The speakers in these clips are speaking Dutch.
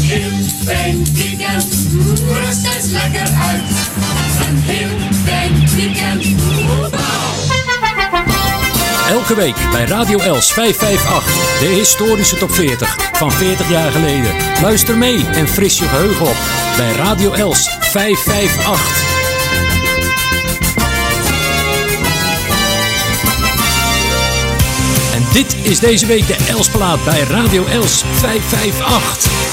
Heel fijn weekend, rust eens lekker uit. Een heel fijn weekend. Elke week bij Radio Els 558, de historische top 40 van 40 jaar geleden. Luister mee en fris je geheugen op bij Radio Els 558. Dit is deze week de Elsplaat bij Radio Els 558.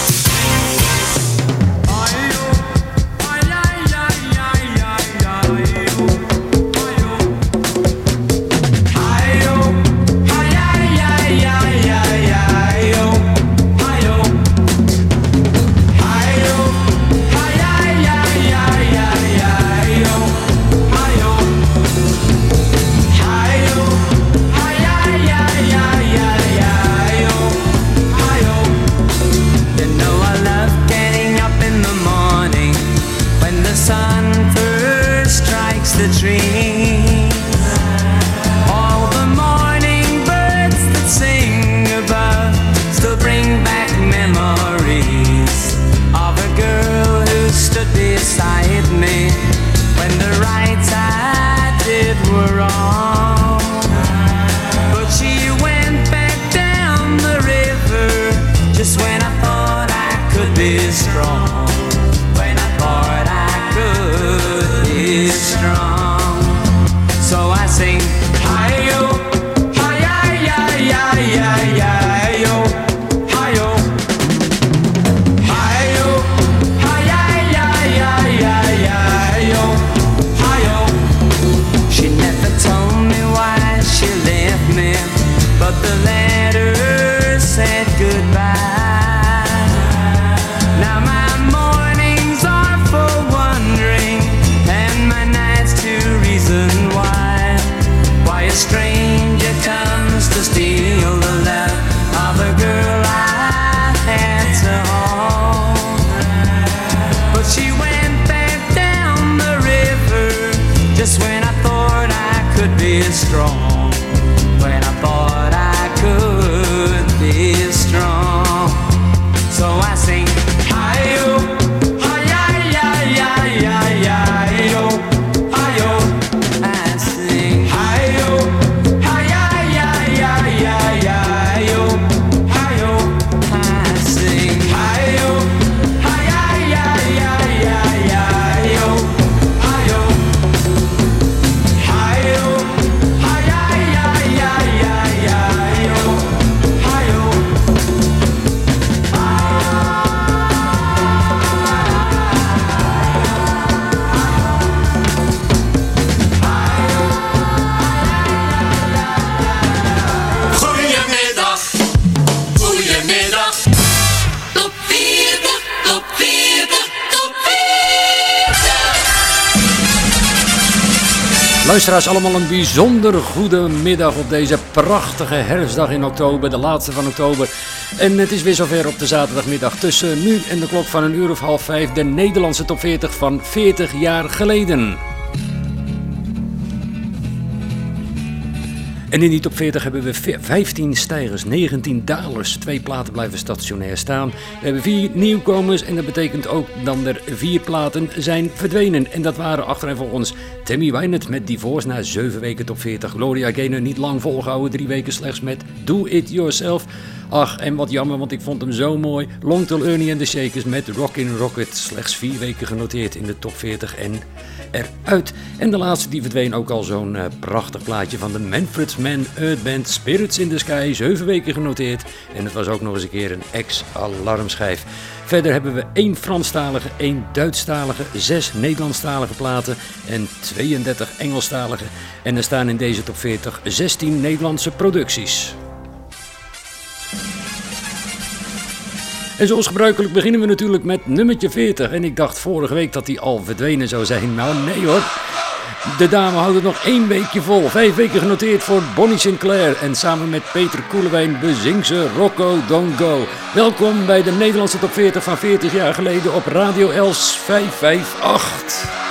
Luisteraars, allemaal een bijzonder goede middag op deze prachtige herfstdag in oktober, de laatste van oktober. En het is weer zover op de zaterdagmiddag tussen nu en de klok van een uur of half vijf, de Nederlandse top 40 van 40 jaar geleden. En in die top 40 hebben we 15 stijgers, 19 dalers. Twee platen blijven stationair staan. We hebben vier nieuwkomers en dat betekent ook dat er vier platen zijn verdwenen. En dat waren achtereenvolgens Timmy Wynette met Divorce na 7 weken top 40. Gloria Gaynor niet lang volgehouden, drie weken slechts met Do It Yourself. Ach, en wat jammer, want ik vond hem zo mooi. Long Till Ernie and the Shakers met Rockin' Rocket. Slechts vier weken genoteerd in de top 40 en eruit. En de laatste die verdween ook al zo'n uh, prachtig plaatje van de Manfred's Man Earth Band Spirits in the Sky. Zeven weken genoteerd. En het was ook nog eens een keer een ex-alarmschijf. Verder hebben we één Franstalige, één Duitsstalige, zes Nederlandstalige platen en 32 Engelstalige. En er staan in deze top 40 16 Nederlandse producties. En zoals gebruikelijk beginnen we natuurlijk met nummertje 40. En ik dacht vorige week dat die al verdwenen zou zijn. Nou, nee hoor. De dame houdt het nog één weekje vol. Vijf weken genoteerd voor Bonnie Sinclair. En samen met Peter Koelewijn bezingt ze Rocco Don't Go. Welkom bij de Nederlandse top 40 van 40 jaar geleden op Radio Els 558.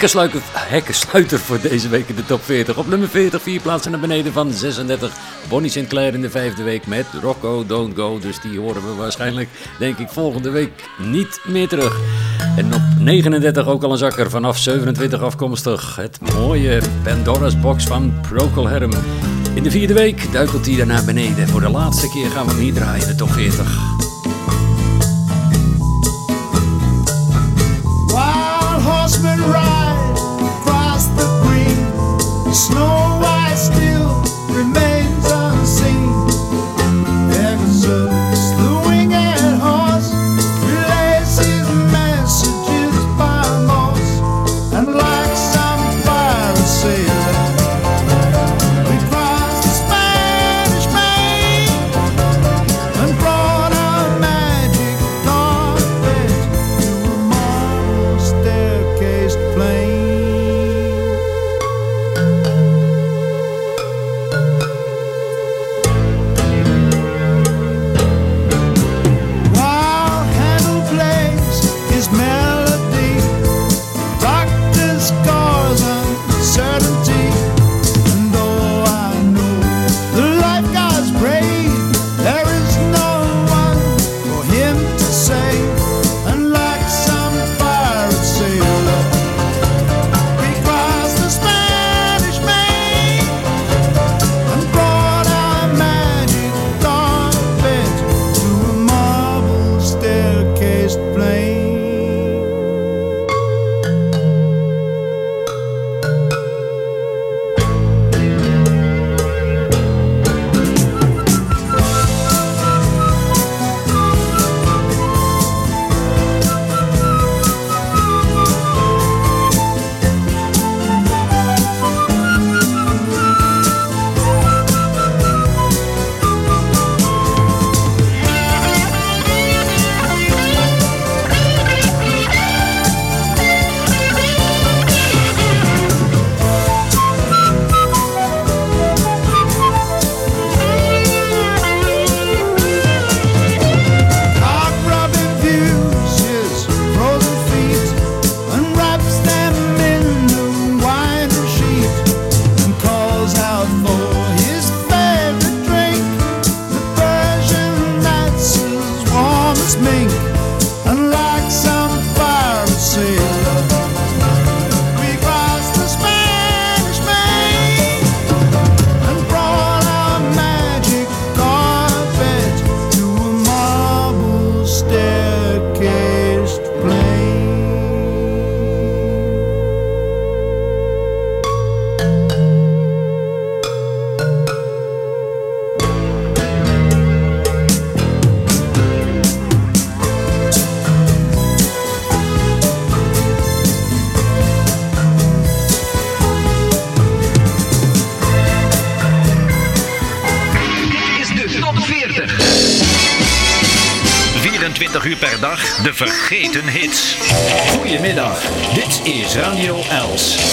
Hekkensluiter, hekkensluiter voor deze week in de top 40. Op nummer 40, vier plaatsen naar beneden van 36. Bonnie Sinclair in de vijfde week met Rocco Don't Go. Dus die horen we waarschijnlijk, denk ik, volgende week niet meer terug. En op 39 ook al een zakker vanaf 27 afkomstig. Het mooie Pandora's Box van Procol Harum. In de vierde week duikelt hij daar naar beneden. Voor de laatste keer gaan we hem hier draaien, de top 40. 24 uur per dag de vergeten hits. Goedemiddag, dit is Radio Els.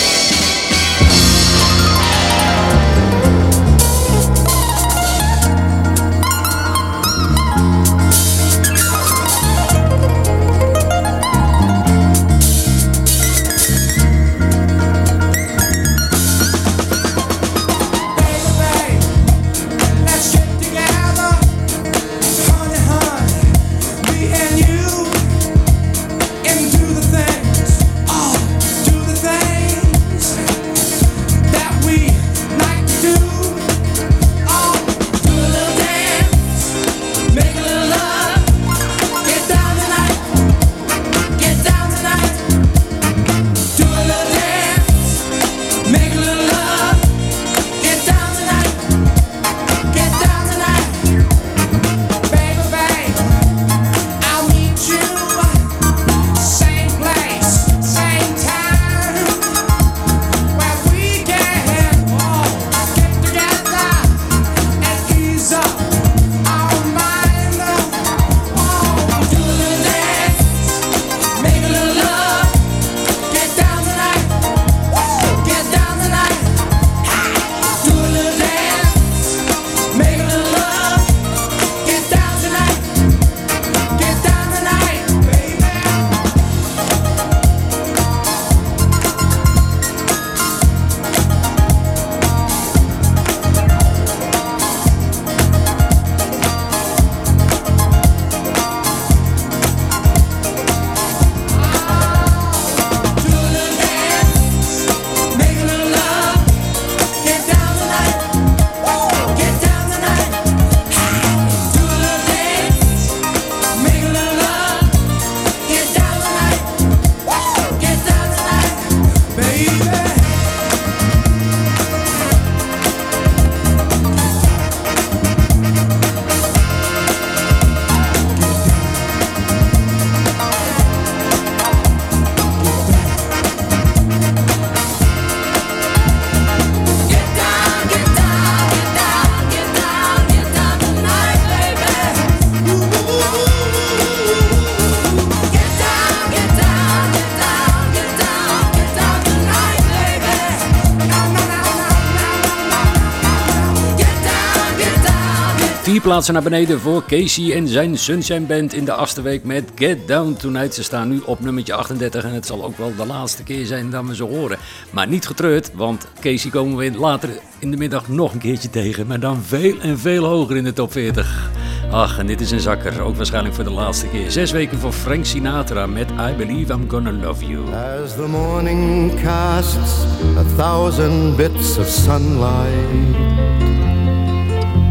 Plaatsen naar beneden voor Casey en zijn Sunshine Band in de achtste week met Get Down Tonight. Ze staan nu op nummertje 38 en het zal ook wel de laatste keer zijn dat we ze horen. Maar niet getreurd, want Casey komen we later in de middag nog een keertje tegen. Maar dan veel en veel hoger in de top 40. Ach, en dit is een zakker, ook waarschijnlijk voor de laatste keer. Zes weken voor Frank Sinatra met I Believe I'm Gonna Love You. As the morning casts a thousand bits of sunlight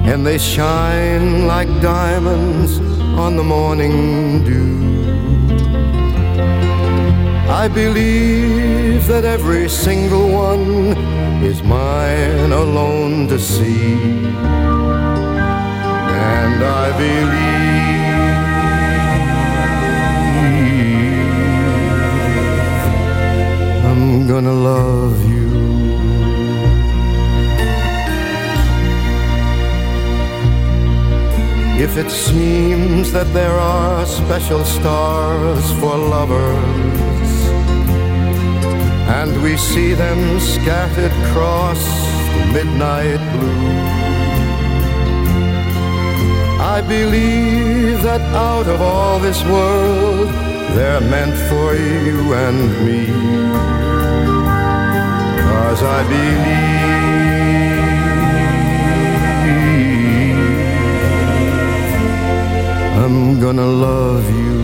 and they shine like diamonds on the morning dew. I believe that every single one is mine alone to see, and I believe I'm gonna love you. If it seems that there are special stars for lovers, and we see them scattered across the midnight blue, I believe that out of all this world, they're meant for you and me. Cause I believe I'm gonna love you.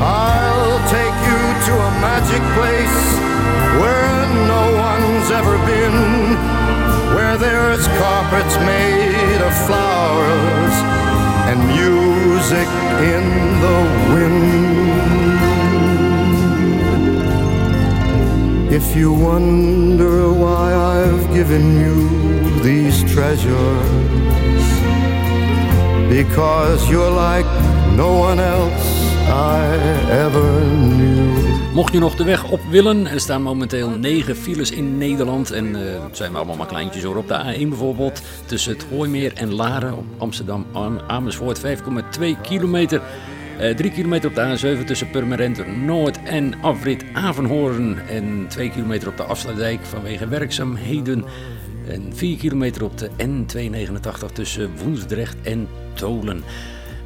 I'll take you to a magic place where no one's ever been, where there's carpets made of flowers and music in the wind. If you wonder why I've given you these treasures, because you're like no one else I ever knew. Mocht je nog de weg op willen, er staan momenteel 9 files in Nederland. En uh, zijn allemaal maar kleintjes hoor. Op de A1 bijvoorbeeld, tussen het Hooimeer en Laren op Amsterdam Amersfoort 5,2 kilometer. Uh, eh, 3 kilometer op de A7 tussen Purmerend Noord en afrit Avenhoorn. En 2 kilometer op de Afsluitdijk vanwege werkzaamheden. En 4 kilometer op de N289 tussen Woensdrecht en Tolen.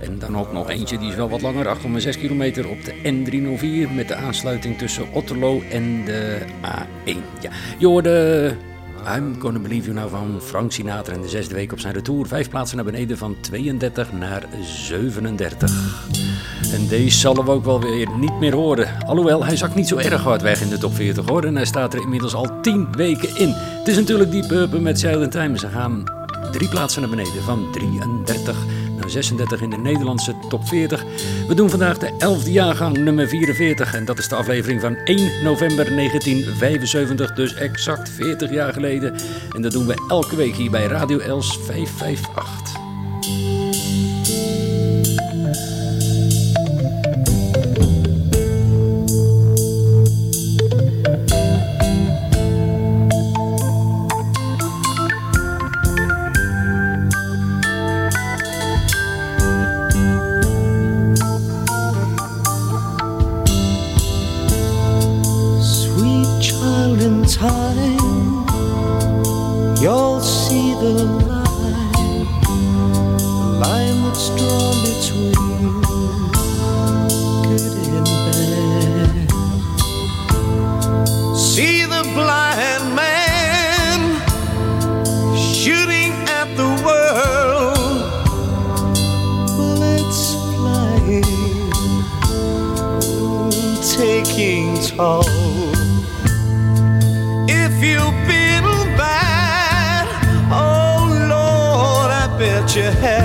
En dan ook nog eentje, die is wel wat langer, 8,6 kilometer op de N304 met de aansluiting tussen Otterlo en de A1. Ja, je hoorde I'm Gonna Believe You nou van Frank Sinatra in de zesde week op zijn retour. Vijf plaatsen naar beneden van 32 naar 37. En deze zullen we ook wel weer niet meer horen. Alhoewel, hij zakt niet zo erg hard weg in de top 40 hoor. En hij staat er inmiddels al 10 weken in. Het is natuurlijk Deep Purple met Silent Time. Ze gaan drie plaatsen naar beneden van 33 36 in de Nederlandse top 40. We doen vandaag de 11e jaargang nummer 44 en dat is de aflevering van 1 november 1975, dus exact 40 jaar geleden. En dat doen we elke week hier bij Radio Els 558. you have.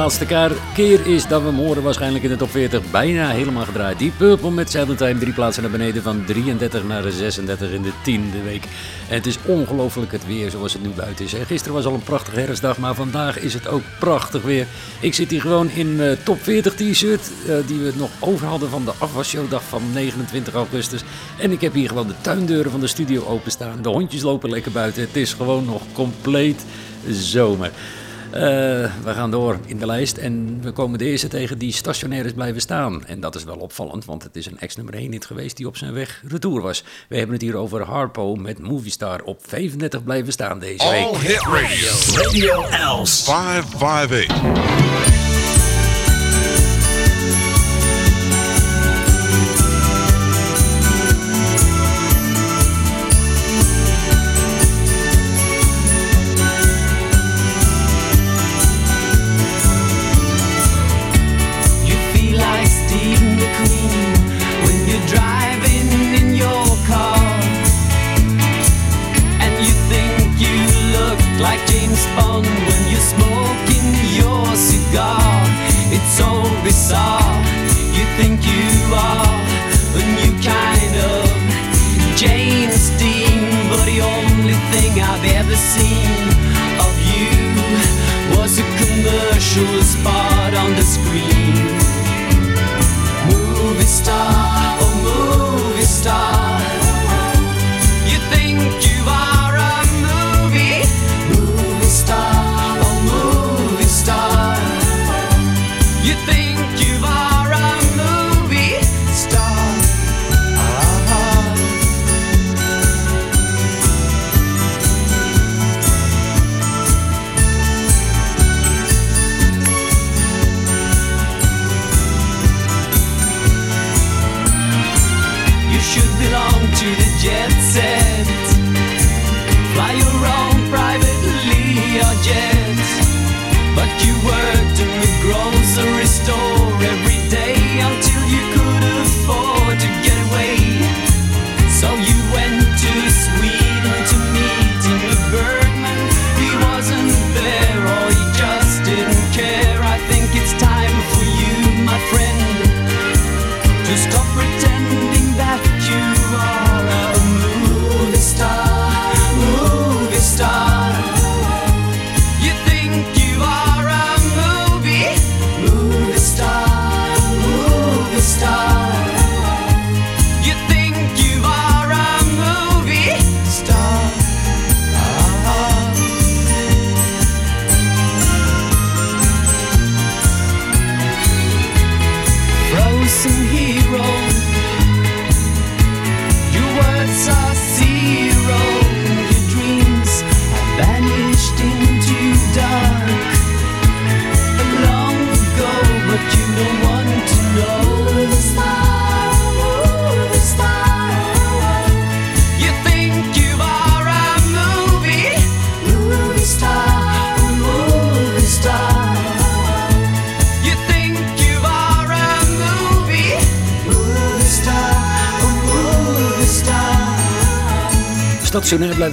Laatste keer- is dat we hem horen, waarschijnlijk in de top 40 bijna helemaal gedraaid. Die Purple met Silent drie plaatsen naar beneden van 33 naar de 36 in de tiende week. En het is ongelooflijk het weer zoals het nu buiten is. En gisteren was al een prachtige herfstdag, maar vandaag is het ook prachtig weer. Ik zit hier gewoon in eh, top 40 t-shirt, eh, die we nog over hadden van de afwasshowdag van 29 augustus. En ik heb hier gewoon de tuindeuren van de studio openstaan. De hondjes lopen lekker buiten. Het is gewoon nog compleet zomer. Eh, we gaan door in de lijst en we komen de eerste tegen die stationair is blijven staan. En dat is wel opvallend, want het is een ex-nummer 1 hit geweest die op zijn weg retour was. We hebben het hier over Harpo met Movistar op 35 blijven staan deze week. All Hit Radio. Radio Els. 558.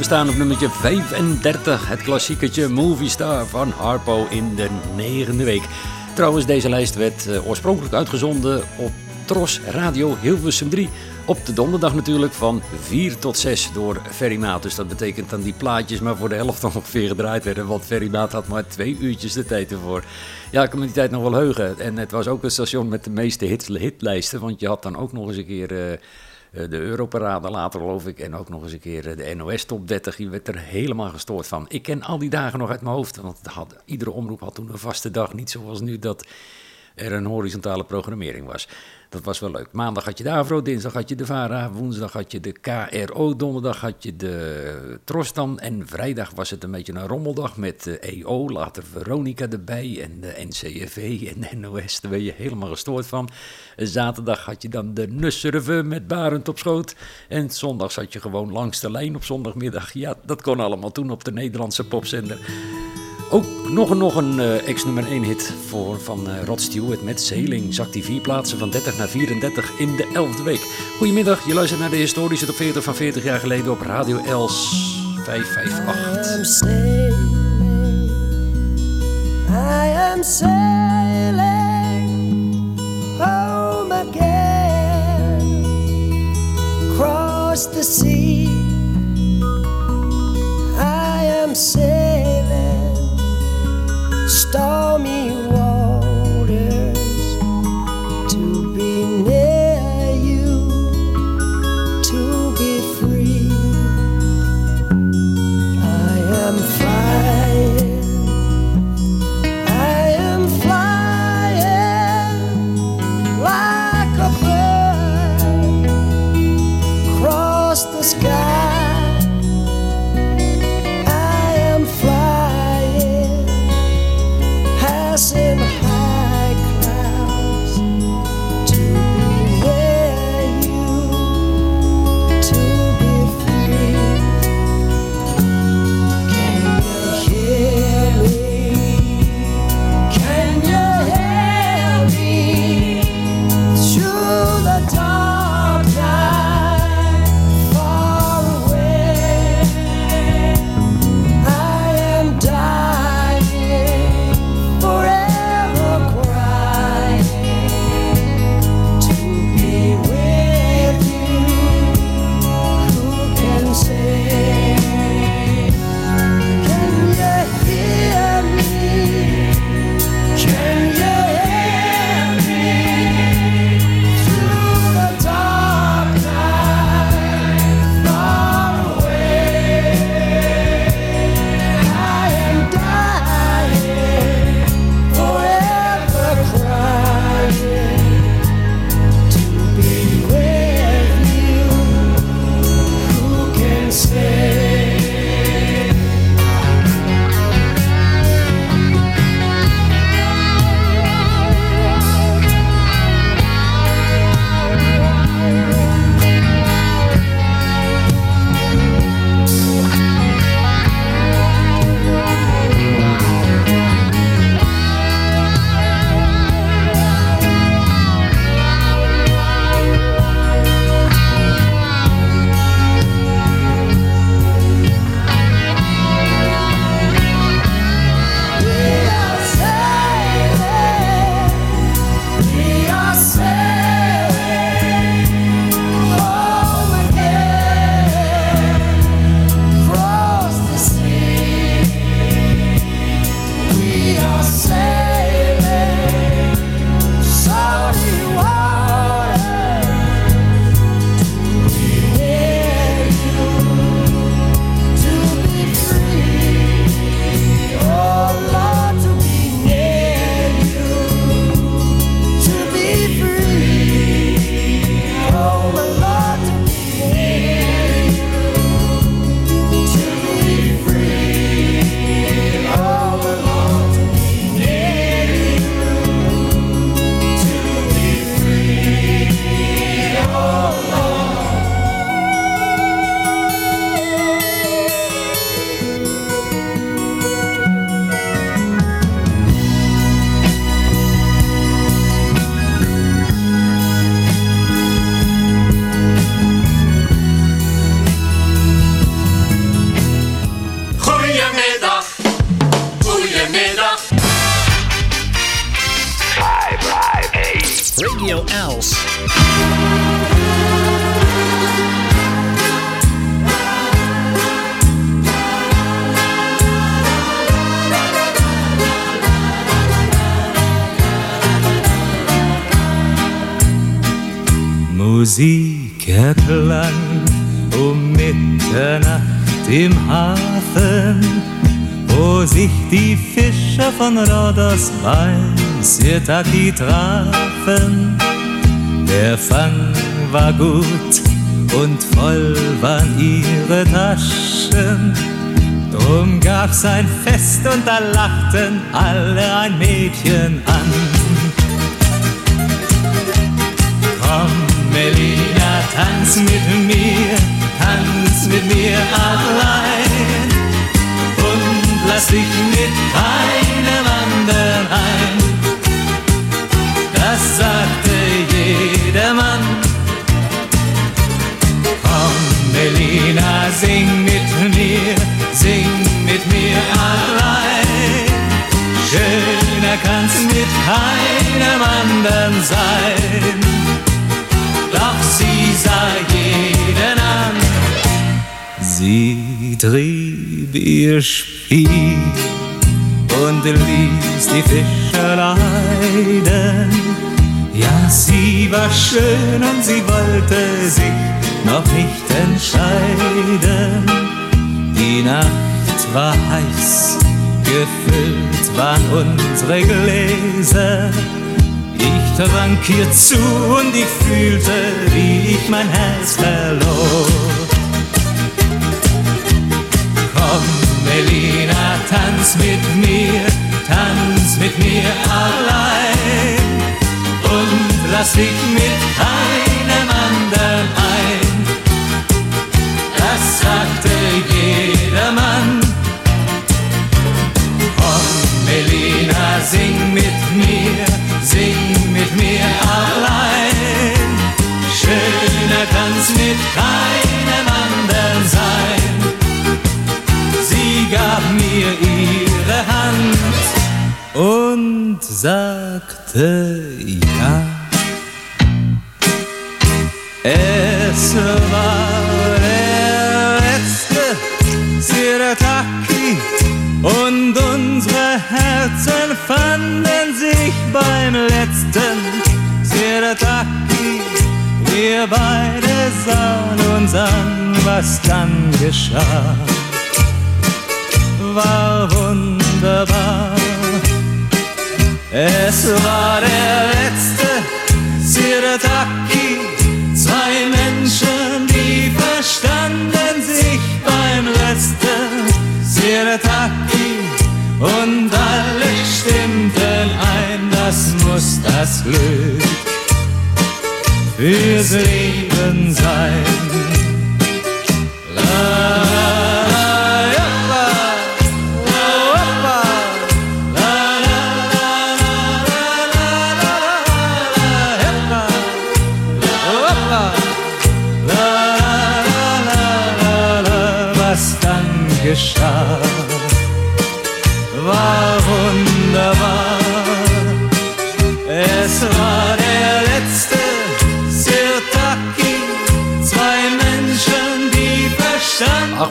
Staan op nummertje 35. Het klassieketje Movie Star van Harpo in de negende week. Trouwens, deze lijst werd eh, oorspronkelijk uitgezonden op Tros Radio Hilversum 3. Op de donderdag natuurlijk van 4 tot 6 door Ferry Maat. Dus dat betekent dat die plaatjes maar voor de helft ongeveer gedraaid werden. Want Ferry Maat had maar twee uurtjes de tijd ervoor. Ja, ik kan me die tijd nog wel heugen. En het was ook een station met de meeste hitlijsten. Want je had dan ook nog eens een keer... Uh, de Europarade later geloof ik. En ook nog eens een keer de NOS Top 30. Je werd er helemaal gestoord van. Ik ken al die dagen nog uit mijn hoofd. Want iedere omroep had toen een vaste dag. Niet zoals nu dat er een horizontale programmering was. Dat was wel leuk. Maandag had je de Avro, dinsdag had je de VARA, woensdag had je de KRO, donderdag had je de Trostan en vrijdag was het een beetje een rommeldag met de EO, later Veronica erbij en de NCFV en de NOS. Daar ben je helemaal gestoord van. Zaterdag had je dan de Nusserve met Barend op schoot en zondag zat je gewoon langs de lijn op zondagmiddag. Ja, dat kon allemaal toen op de Nederlandse popzender. Ook nog nog een uh, ex-nummer 1 hit voor, van uh, Rod Stewart met Sailing. Zakt die vier plaatsen van 30 naar 34 in de 11e week. Goedemiddag, je luistert naar de historische top 40 van 40 jaar geleden op Radio Els 558. I am sailing, I am sailing home again across the sea. I am sailing stormy Sirtaki trafen. Der Fang war gut und voll waren ihre Taschen. Drum gab's ein Fest und da lachten alle ein Mädchen an. Komm, Melina, tanz mit mir, tanz mit mir allein und lass dich mit keinem anderen ein. Das sagte jedermann. Komm, Melina, sing mit mir, sing mit mir allein. Schöner kann's mit keinem anderen sein. Doch sie sah jeden an. Sie trieb ihr Spiel und ließ die Fischer leiden. Ja, sie war schön und sie wollte sich noch nicht entscheiden. Die Nacht war heiß, gefüllt waren unsere Gläser. Ich trank ihr zu und ich fühlte, wie ich mein Herz verlor. Komm, Melina, tanz mit mir, tanz mit mir allein lass dich mit keinem anderen ein. Das sagte jedermann. Komm, Melina, sing mit mir, sing mit mir allein. Schöner kann's mit keinem anderen sein. Sie gab mir ihre Hand und sagte beide sahen uns an, was dann geschah. War wunderbar. Es war der letzte Sirataki. Zwei Menschen, die verstanden sich beim letzten Sirataki. Und alle stimmten ein, das muss das Glück fürs Leben sein.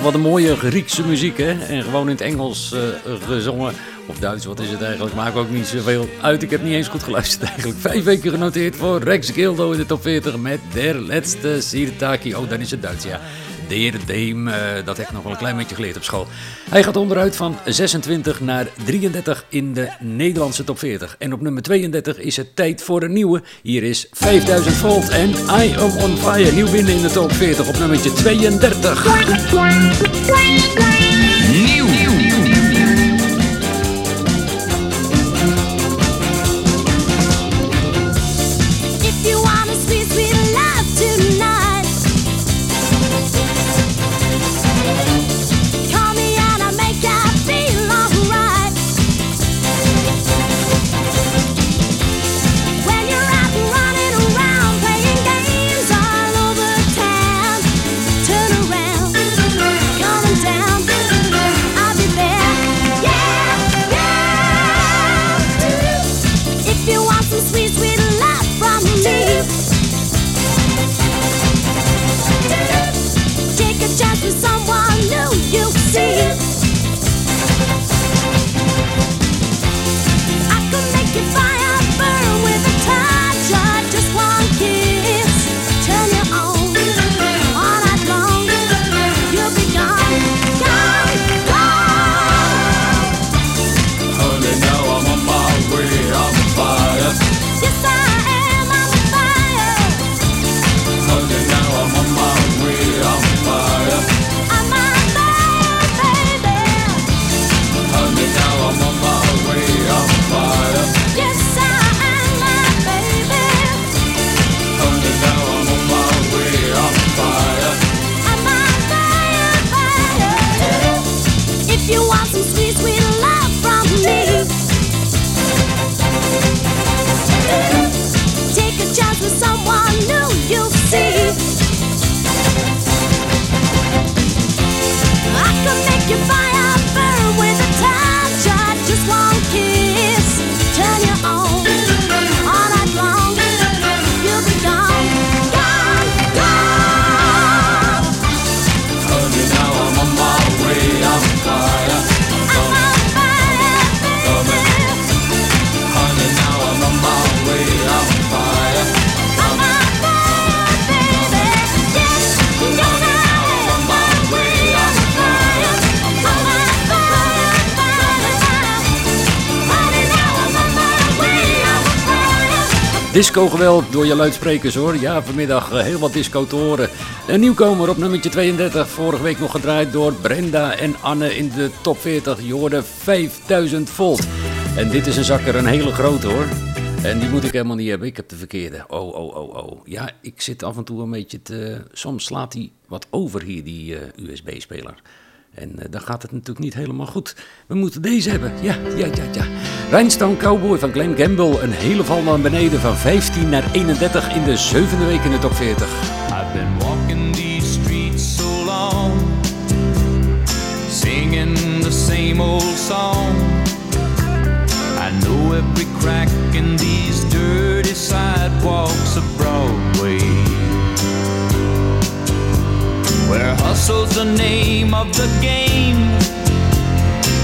Wat een mooie Griekse muziek, hè? En gewoon in het Engels eh, gezongen. Of Duits, wat is het eigenlijk? Maakt ook niet zoveel uit. Ik heb niet eens goed geluisterd eigenlijk. Vijf weken genoteerd voor Rex Gildo in de top 40 met Der Letzte Sirtaki. Oh, dan is het Duits, ja. Der Deem, eh, dat heb ik nog wel een klein beetje geleerd op school. Hij gaat onderuit van 26 naar 33 in de Nederlandse top 40. En op nummer 32 is het tijd voor een nieuwe. Hier is 5000 volt en I Am On Fire. Nieuw binnen in de top 40 op nummertje 32. Fire. Disco geweld door je luidsprekers hoor. Ja, vanmiddag eh, heel wat disco te horen. Een nieuwkomer op nummertje 32. Vorige week nog gedraaid door Brenda en Anne in de top 40. Je hoorde 5000 volt. En dit is een zakker, een hele grote hoor. En die moet ik helemaal niet hebben. Ik heb de verkeerde. Oh, oh, oh, oh. Ja, ik zit af en toe een beetje te... Soms slaat hij wat over hier, die eh, USB-speler. En eh, dan gaat het natuurlijk niet helemaal goed. We moeten deze hebben. Ja, ja, ja, ja. Rhinestone Cowboy van Glenn Gamble. Een hele val naar beneden van 15 naar 31 in de zevende week in de top 40. I've been walking these streets so long, singing the same old song. I know every crack in these dirty sidewalks of Broadway. Where hustle's the name of the game,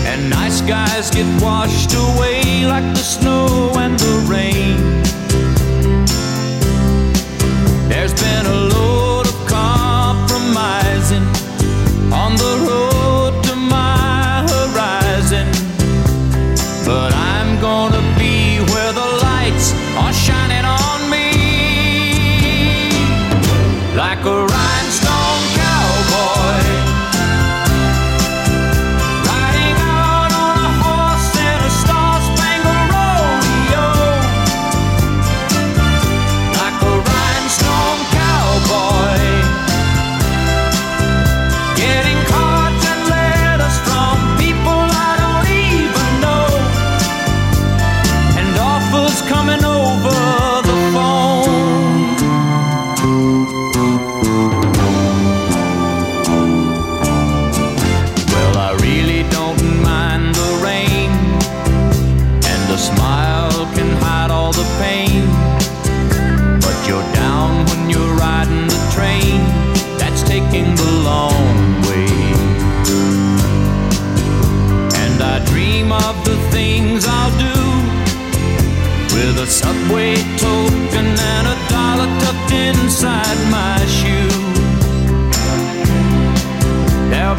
and nice guys get washed away like the snow and the rain. There's been a load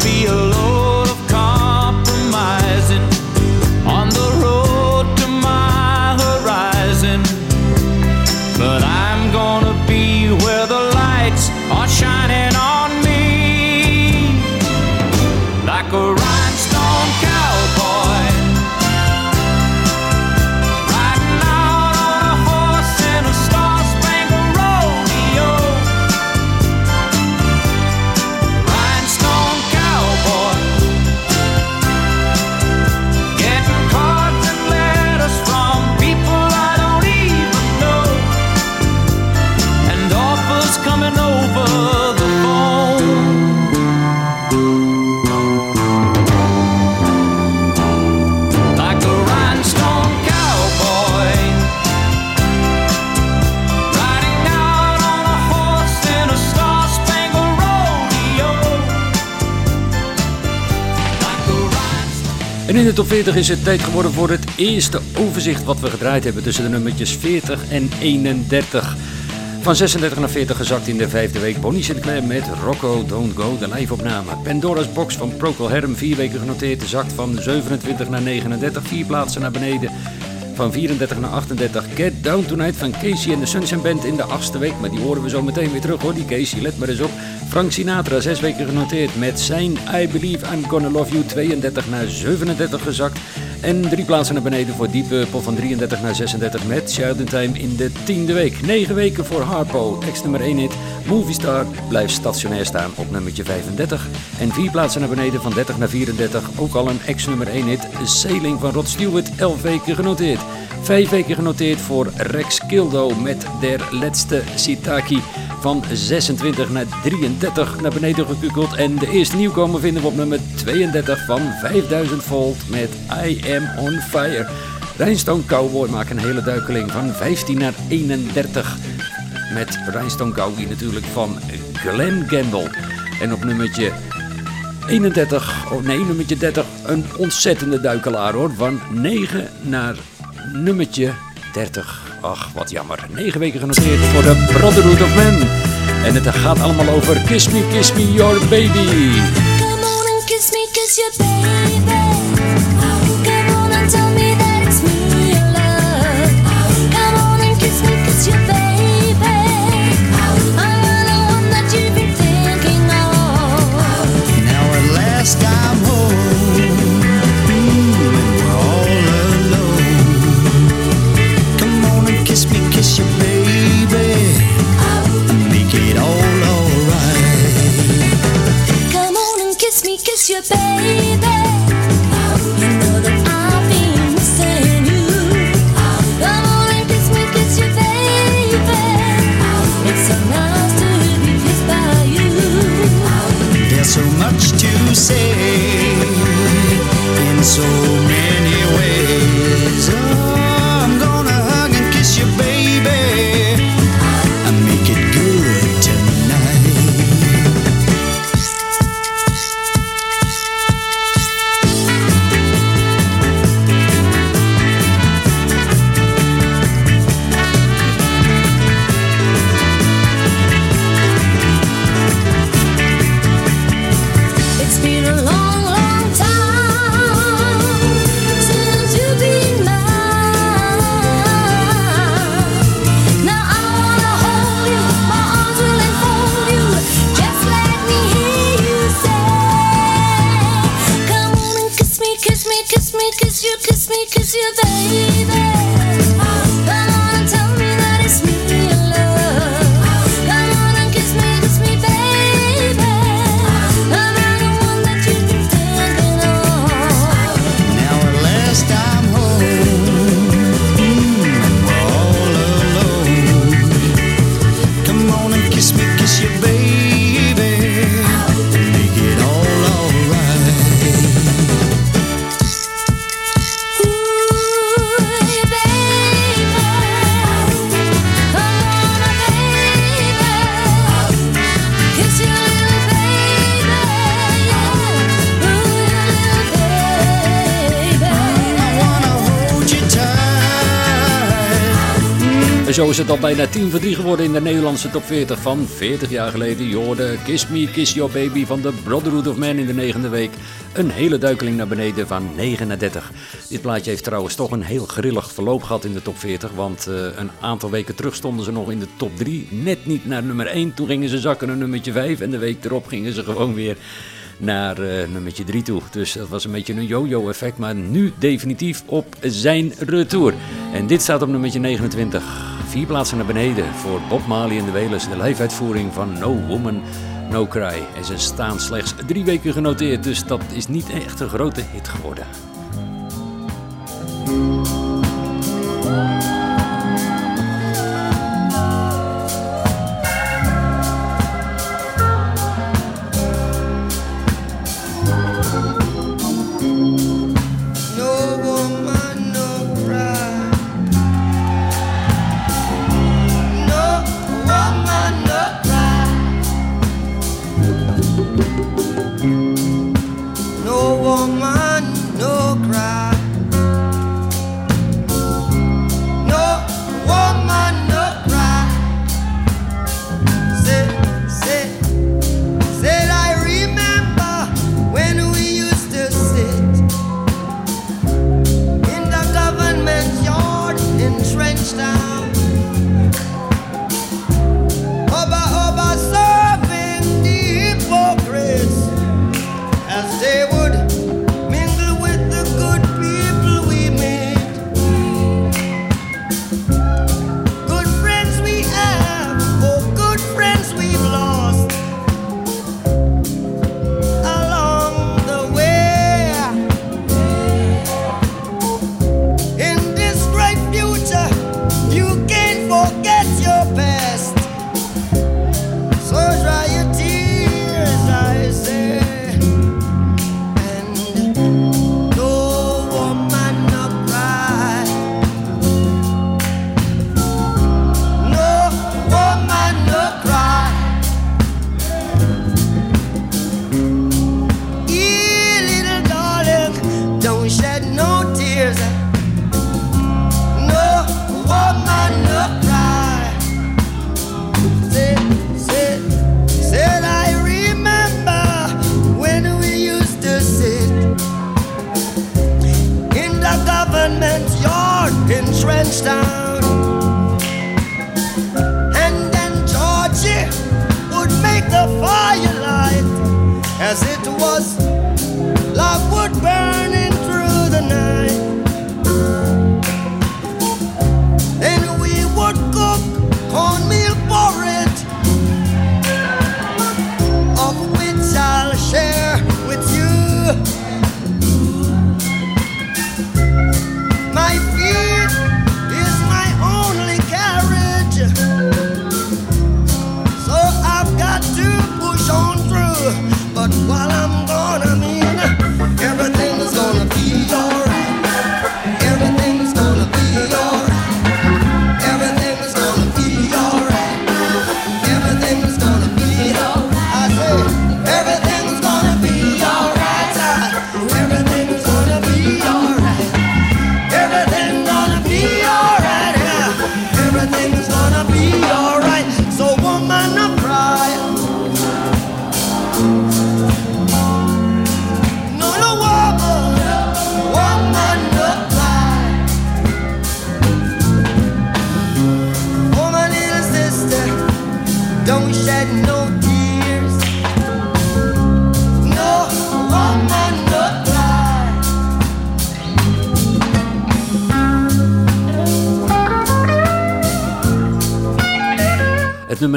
be a de top 40 is het tijd geworden voor het eerste overzicht wat we gedraaid hebben tussen de nummertjes 40 en 31. Van 36 naar 40 gezakt in de vijfde week. Bonnie Sinclair met Rocco Don't Go, de live-opname. Pandora's Box van Procol Harum, vier weken genoteerd. Zakt van 27 naar 39, vier plaatsen naar beneden. Van 34 naar 38. Get Down Tonight van Casey en de Sunshine Band in de achtste week. Maar die horen we zo meteen weer terug hoor, die Casey. Let maar eens op. Frank Sinatra, zes weken genoteerd met zijn I Believe I'm Gonna Love You. 32 naar 37 gezakt. En drie plaatsen naar beneden voor Deep Purple van 33 naar 36 met Child in Time in de tiende week. Negen weken voor Harpo, ex nummer 1 hit. Movie Star blijft stationair staan op nummertje 35. En vier plaatsen naar beneden van 30 naar 34. Ook al een ex nummer 1 hit. Sailing van Rod Stewart, 11 weken genoteerd. Vijf weken genoteerd voor Rex Kildo met Der Letzte Sitaki. Van 26 naar 33 naar beneden gekukeld. En de eerste nieuwkomer vinden we op nummer 32 van 5000 volt met I Am On Fire. Rhinestone Cowboy maakt een hele duikeling van 15 naar 31. Met Rhinestone Cowboy natuurlijk van Glenn Gamble. En op nummertje 31, oh nee, nummertje 30, een ontzettende duikelaar hoor. Van 9 naar nummertje 30. Ach, wat jammer. 9 weken genoteerd voor de Brotherhood of Men. En het gaat allemaal over Kiss Me, Kiss Me, Your Baby. Come on and kiss me, kiss your baby. Come on and tell me that it's me you love. Come on and kiss me, kiss your baby. Baby. Is het al bijna 10 voor 3 geworden in de Nederlandse top 40 van 40 jaar geleden. Je hoorde Kiss Me, Kiss Your Baby van de Brotherhood of Man in de negende week. Een hele duikeling naar beneden van 9 naar 30. Dit plaatje heeft trouwens toch een heel grillig verloop gehad in de top 40. Want eh, een aantal weken terug stonden ze nog in de top 3. Net niet naar nummer 1. Toen gingen ze zakken naar nummertje 5. En de week erop gingen ze gewoon weer naar eh, nummertje 3 toe. Dus dat was een beetje een yo-yo effect. Maar nu definitief op zijn retour. En dit staat op nummertje 29. Vier plaatsen naar beneden voor Bob Marley en de Wailers. De live-uitvoering van No Woman, No Cry. En ze staan slechts drie weken genoteerd. Dus dat is niet echt een grote hit geworden. stand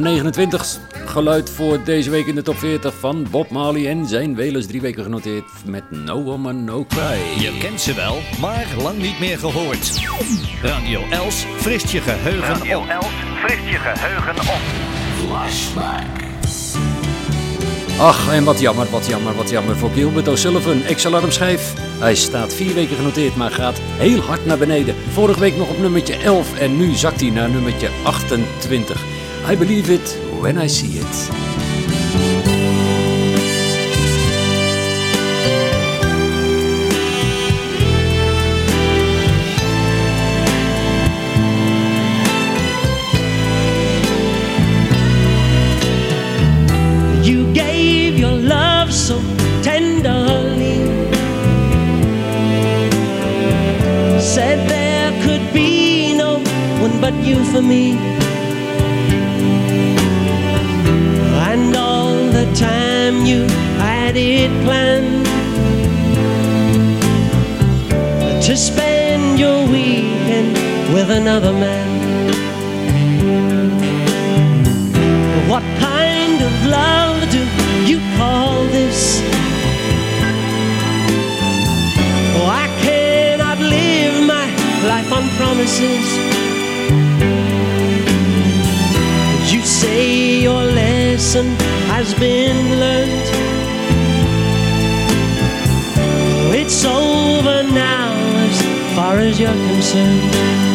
nummer 29 geluid voor deze week in de top 40 van Bob Marley en zijn Welens drie weken genoteerd met No Woman No Cry. Je kent ze wel, maar lang niet meer gehoord. Radio Els frist je geheugen Radio op. Els frist je geheugen op. Ach, en wat jammer, wat jammer, wat jammer voor Gilbert O'Sullivan. Ex-alarmschijf. Hij staat vier weken genoteerd, maar gaat heel hard naar beneden. Vorige week nog op nummertje 11 en nu zakt hij naar nummertje 28. I believe it when I see it. You gave you had it planned to spend your weekend with another man. What kind of love do you call this? Oh, I cannot live my life on promises. You say your lesson has been learned. It's over now as far as you're concerned.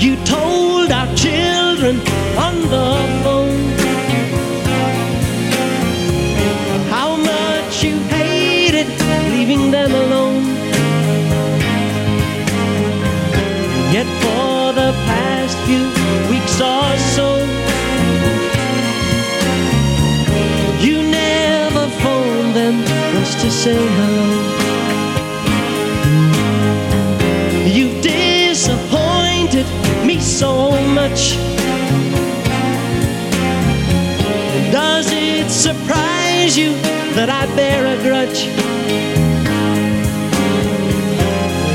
You told our children on the phone how much you hated leaving them alone. Yet for the past few weeks or so, you never phoned them once to say hello. Surprise you that I bear a grudge?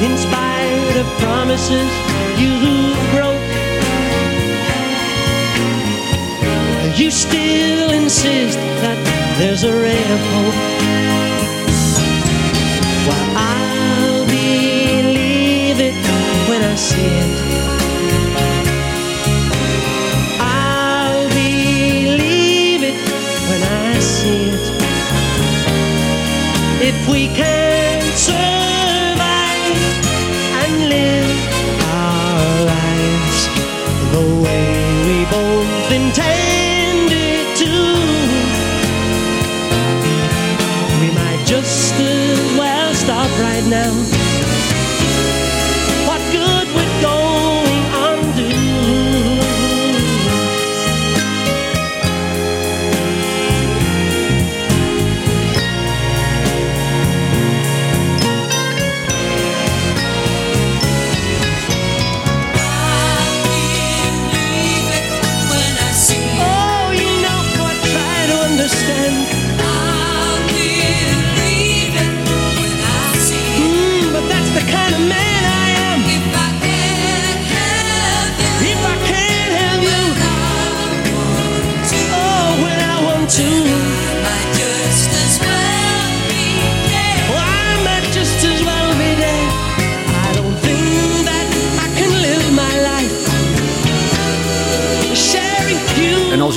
In spite of promises you broke, you still insist that there's a ray of hope. Well, I'll believe it when I see it. if we can.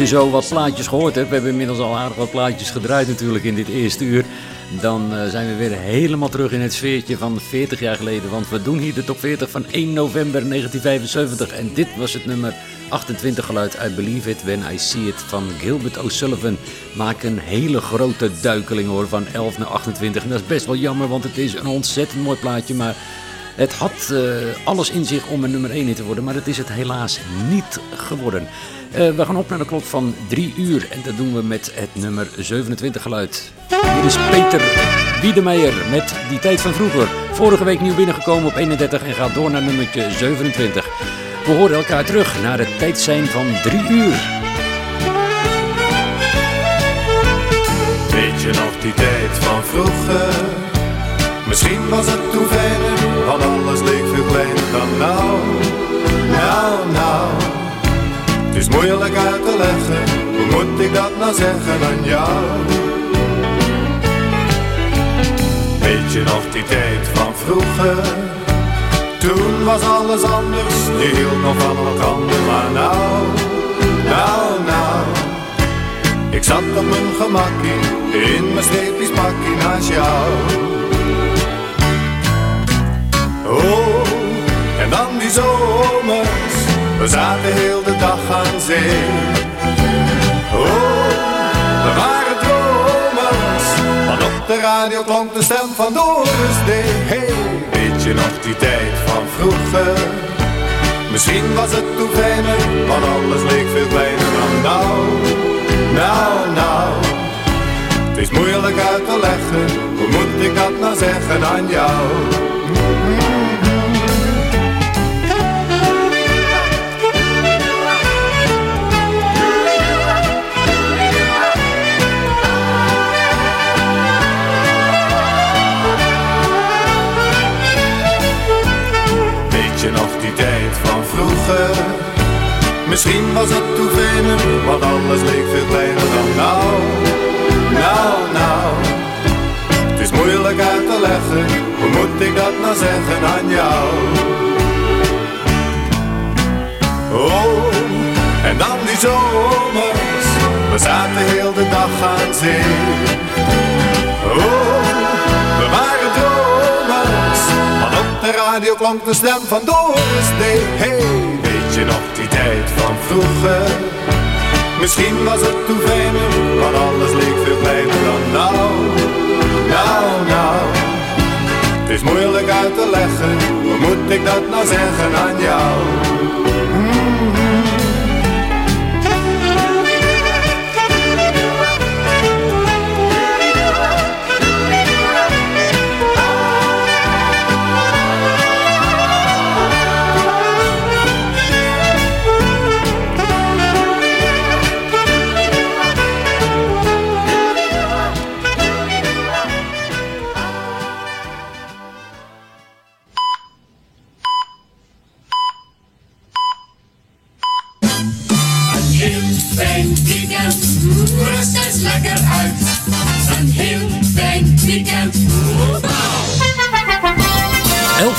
Als u zo wat plaatjes gehoord hebt, we hebben inmiddels al aardig wat plaatjes gedraaid natuurlijk in dit eerste uur. Dan eh, zijn we weer helemaal terug in het sfeertje van 40 jaar geleden. Want we doen hier de top 40 van 1 november 1975. En dit was het nummer 28 geluid I Believe It When I See It van Gilbert O'Sullivan. Maak een hele grote duikeling hoor, van 11 naar 28. En dat is best wel jammer, want het is een ontzettend mooi plaatje. Maar het had eh, alles in zich om een nummer 1 te worden, maar dat is het helaas niet geworden. Eh, we gaan op naar de klok van 3 uur en dat doen we met het nummer 27 geluid. Hier is Peter Wiedemeijer met Die Tijd van Vroeger. Vorige week nieuw binnengekomen op 31 en gaat door naar nummertje 27. We horen elkaar terug naar het tijdzijn van 3 uur. Weet je nog die tijd van vroeger? Misschien was het toen verder, want alles leek veel kleiner dan nou. Nou, nou. Is moeilijk uit te leggen, hoe moet ik dat nou zeggen aan jou? Weet je nog die tijd van vroeger? Toen was alles anders, je hield nog van elkaar, maar nou, nou, nou. Ik zat op mijn gemakkie, in mijn streepjes pakkie naast jou. Oh, en dan die zomers, we zaten heel de dag aan zee. Oh, we waren dromers, want op de radio klonk de stem van Doris D. Hey, weet je nog die tijd van vroeger? Misschien was het toen fijner, want alles leek veel kleiner dan nou. Nou, nou, het is moeilijk uit te leggen, hoe moet ik dat nou zeggen aan jou? Misschien was het fijner, want alles leek veel kleiner dan nou. Nou, nou, het is moeilijk uit te leggen, hoe moet ik dat nou zeggen aan jou? Oh, en dan die zomers, we zaten heel de dag aan zee. Oh, we waren dromers, want op de radio klonk de stem van Doris D. Hey, weet je nog die tijd van vroeger? Misschien was het toen fijner, want alles leek veel kleiner dan nou. Nou, nou, het is moeilijk uit te leggen, hoe moet ik dat nou zeggen aan jou?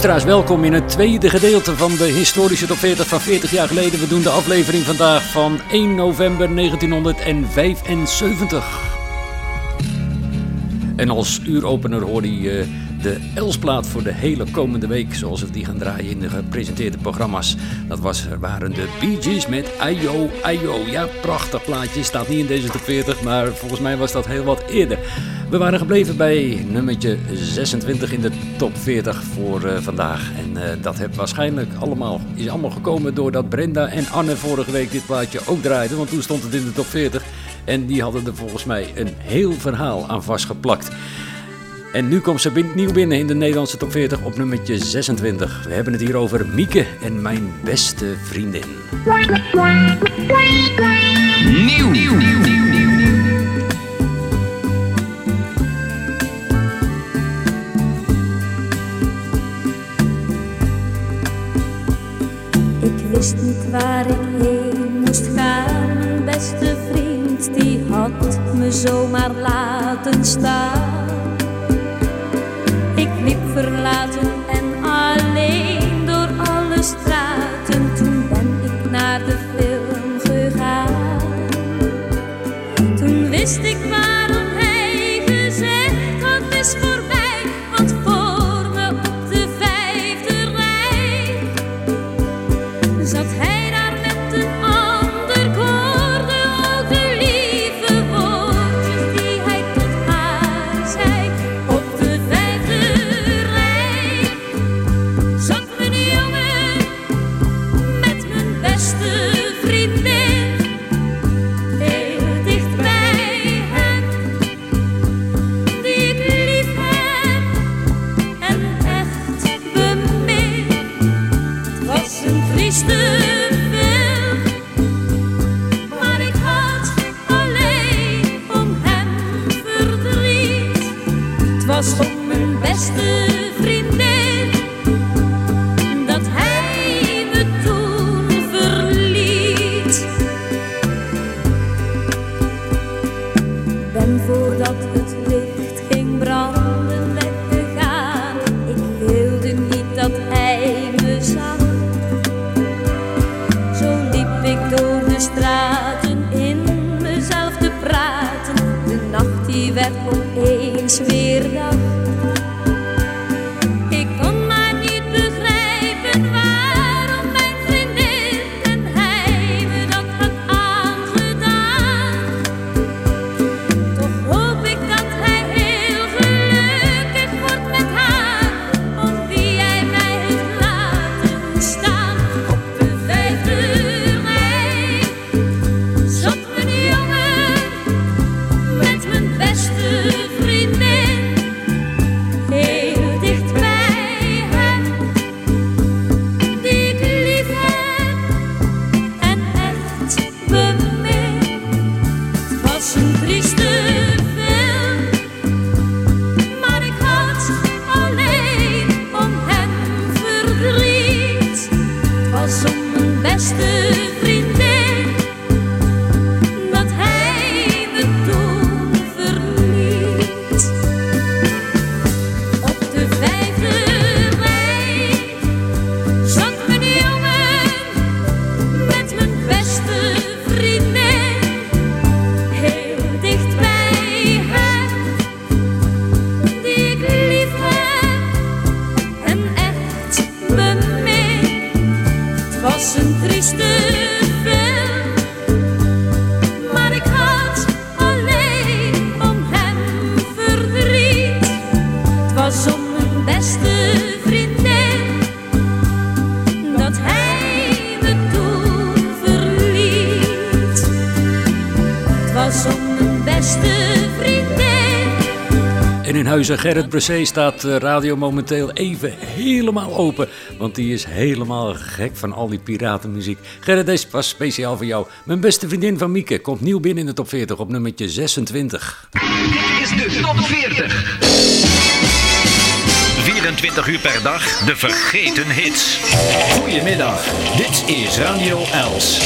Luisteraars, welkom in het tweede gedeelte van de historische top 40 van 40 jaar geleden. We doen de aflevering vandaag van 1 november 1975. En als uuropener hoorde je de Elsplaat voor de hele komende week, zoals we die gaan draaien in de gepresenteerde programma's. Dat was, waren de Bee Gees met Ayo Ayo. Ja, prachtig plaatje, staat niet in deze top 40, maar volgens mij was dat heel wat eerder. We waren gebleven bij nummertje 26 in de top 40 voor eh, vandaag. En eh, dat heb waarschijnlijk allemaal, is allemaal gekomen doordat Brenda en Anne vorige week dit plaatje ook draaiden. Want toen stond het in de top 40 en die hadden er volgens mij een heel verhaal aan vastgeplakt. En nu komt ze nieuw binnen in de Nederlandse top 40 op nummertje 26. We hebben het hier over Mieke en mijn beste vriendin. Nieuw. Ik waar ik heen moest gaan. Mijn beste vriend, die had me zomaar laten staan. Ik liep verlaten en alleen door alle straten. Toen ben ik naar de film gegaan. Toen wist ik Huizen Gerrit Bressé staat de radio momenteel even helemaal open. Want die is helemaal gek van al die piratenmuziek. Gerrit, deze was speciaal voor jou. Mijn beste vriendin van Mieke komt nieuw binnen in de top 40 op nummertje 26. Dit is de top 40. 24 uur per dag, de vergeten hits. Goedemiddag, dit is Radio Els.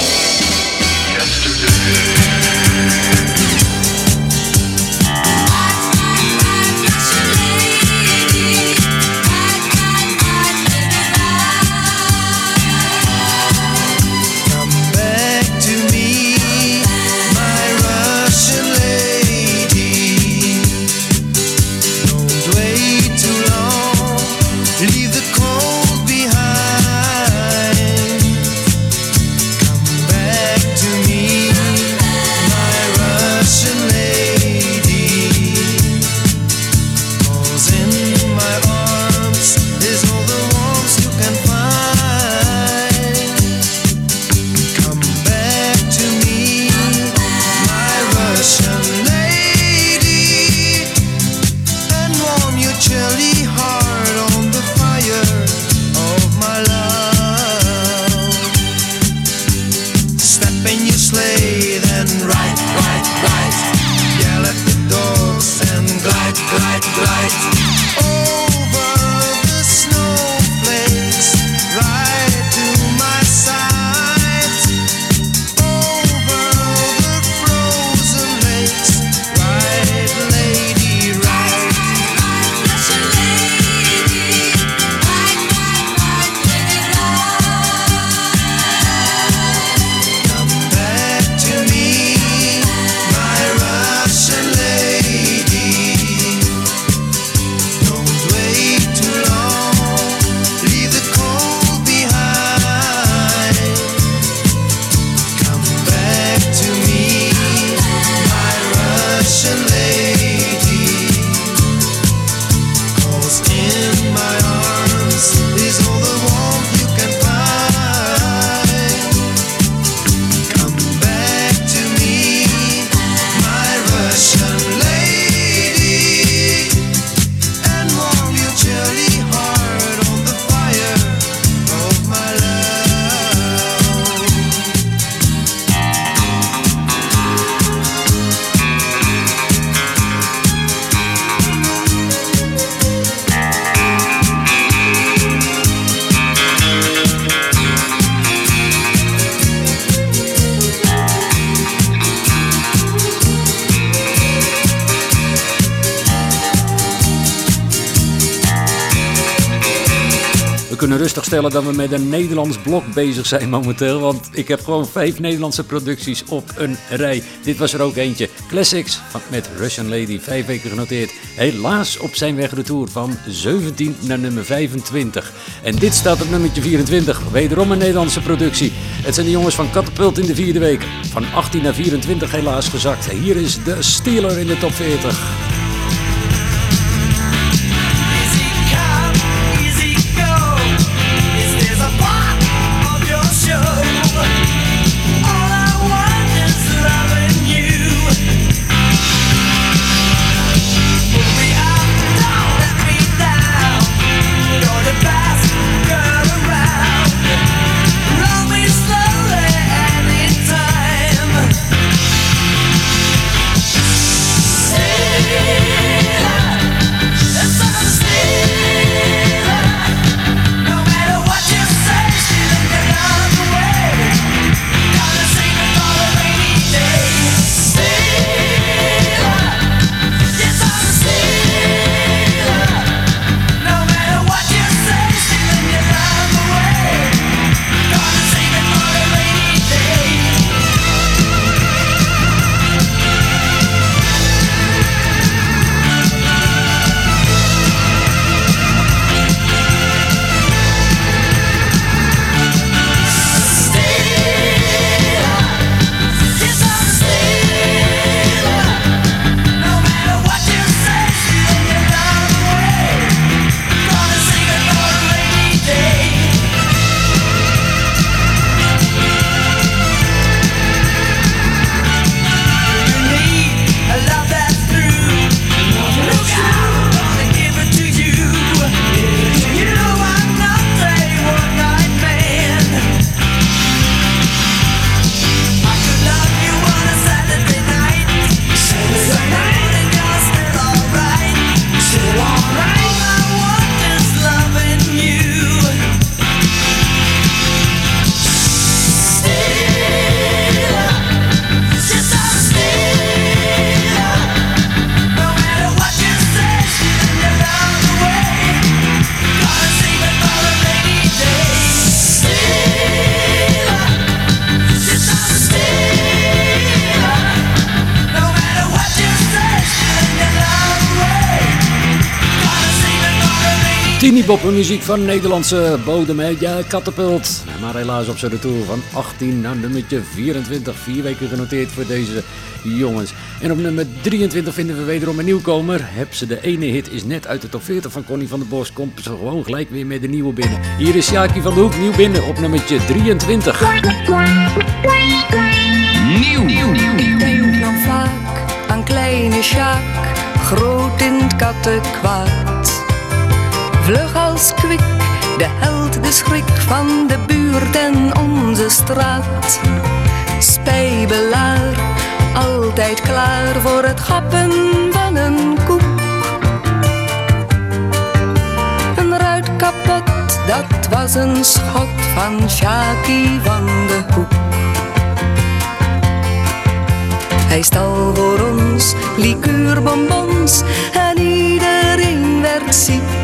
Dat we met een Nederlands blok bezig zijn momenteel. Want ik heb gewoon vijf Nederlandse producties op een rij. Dit was er ook eentje. Classics met Russian Lady. Vijf weken genoteerd. Helaas op zijn weg retour van 17 naar nummer 25. En dit staat op nummertje 24. Wederom een Nederlandse productie. Het zijn de jongens van Catapult in de vierde week. Van 18 naar 24 helaas gezakt. Hier is de Steeler in de top 40. Muziek van Nederlandse bodem, hè? Ja, Katapult. Maar helaas op zijn retour van 18 naar nummertje 24. Vier weken genoteerd voor deze jongens. En op nummer 23 vinden we wederom een nieuwkomer. Heb ze de ene hit is net uit de top 40 van Connie van der Bos. Komt ze gewoon gelijk weer met de nieuwe binnen. Hier is Sjaki van de Hoek, nieuw binnen op nummertje 23. Nieuw. Ik denk nog vaak aan kleine Sjaak, groot in het kattenkwaad. Vlug als kwik, de held, de schrik van de buurt en onze straat. Spijbelaar, altijd klaar voor het gappen van een koek. Een ruit kapot, dat was een schot van Sjaki van de Hoek. Hij stal voor ons liqueurbonbons en iedereen werd ziek.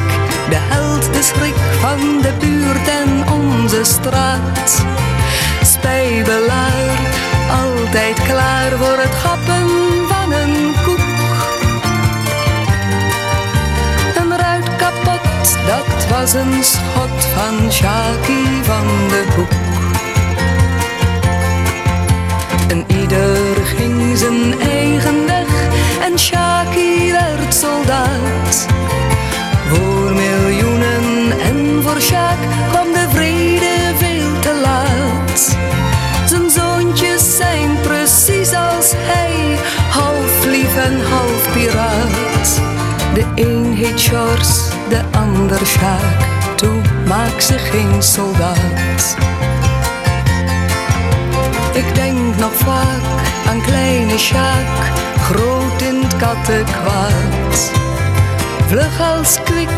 de held, de schrik van de buurt en onze straat. Spijbelaar, altijd klaar voor het gappen van een koek. Een ruit kapot, dat was een schot van Shaki van de Hoek. En ieder ging zijn eigen weg en Shaki werd soldaat. Voor miljoenen en voor Sjaak kwam de vrede veel te laat. Zijn zoontjes zijn precies als hij, half lief en half piraat. De een heet George, de ander Sjaak, toe maak ze geen soldaat. Ik denk nog vaak aan kleine Sjaak, groot in het kattenkwaad. Vlug als kwik,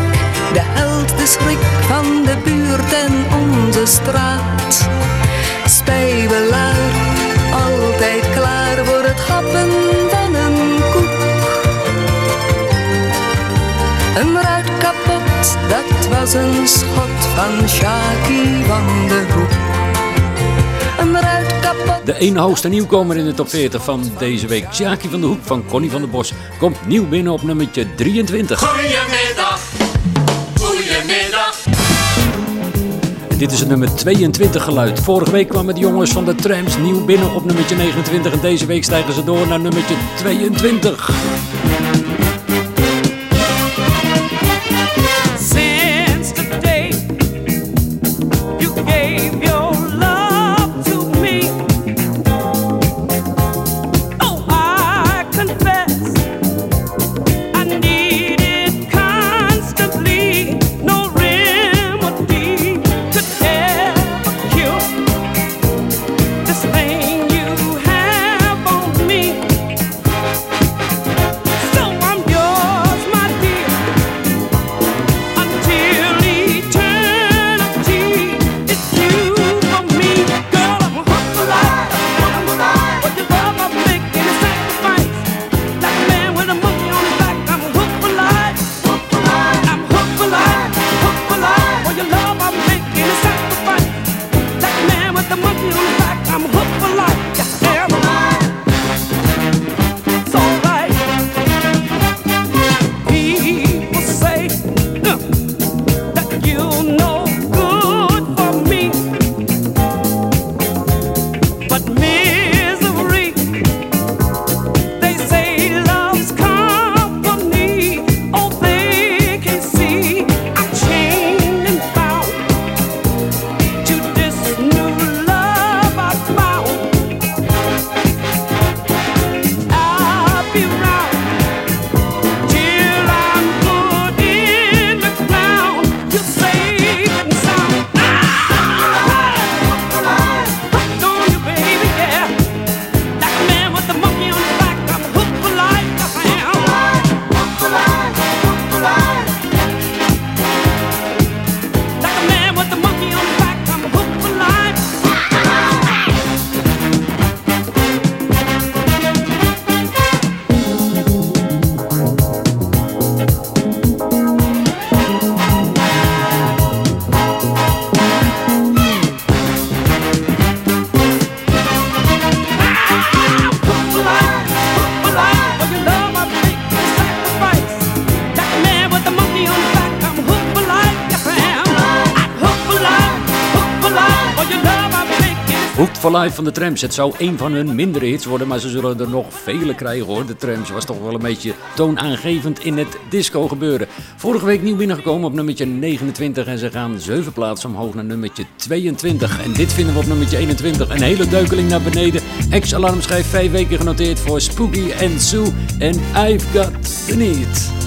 de held, de schrik van de buurt en onze straat. Spijbelaar, altijd klaar voor het gappen van een koek. Een ruit kapot, dat was een schot van Shaki van de Hoek. Een ruit kapot. De één hoogste nieuwkomer in de top 40 van deze week. Sjaki van de Hoek van Connie van der Bos komt nieuw binnen op nummertje 23. Goedemiddag, goedemiddag. En dit is het nummer 22 geluid. Vorige week kwamen de jongens van de Trams nieuw binnen op nummertje 29. En deze week stijgen ze door naar nummertje 22. Life van de Trams. Het zou een van hun mindere hits worden, maar ze zullen er nog vele krijgen hoor. De Trams was toch wel een beetje toonaangevend in het disco gebeuren. Vorige week nieuw binnengekomen op nummertje 29 en ze gaan 7 plaatsen omhoog naar nummertje 22. En dit vinden we op nummertje 21. Een hele duikeling naar beneden. Ex-alarmschijf 5 weken genoteerd voor Spooky and Sue en I've Got The Need.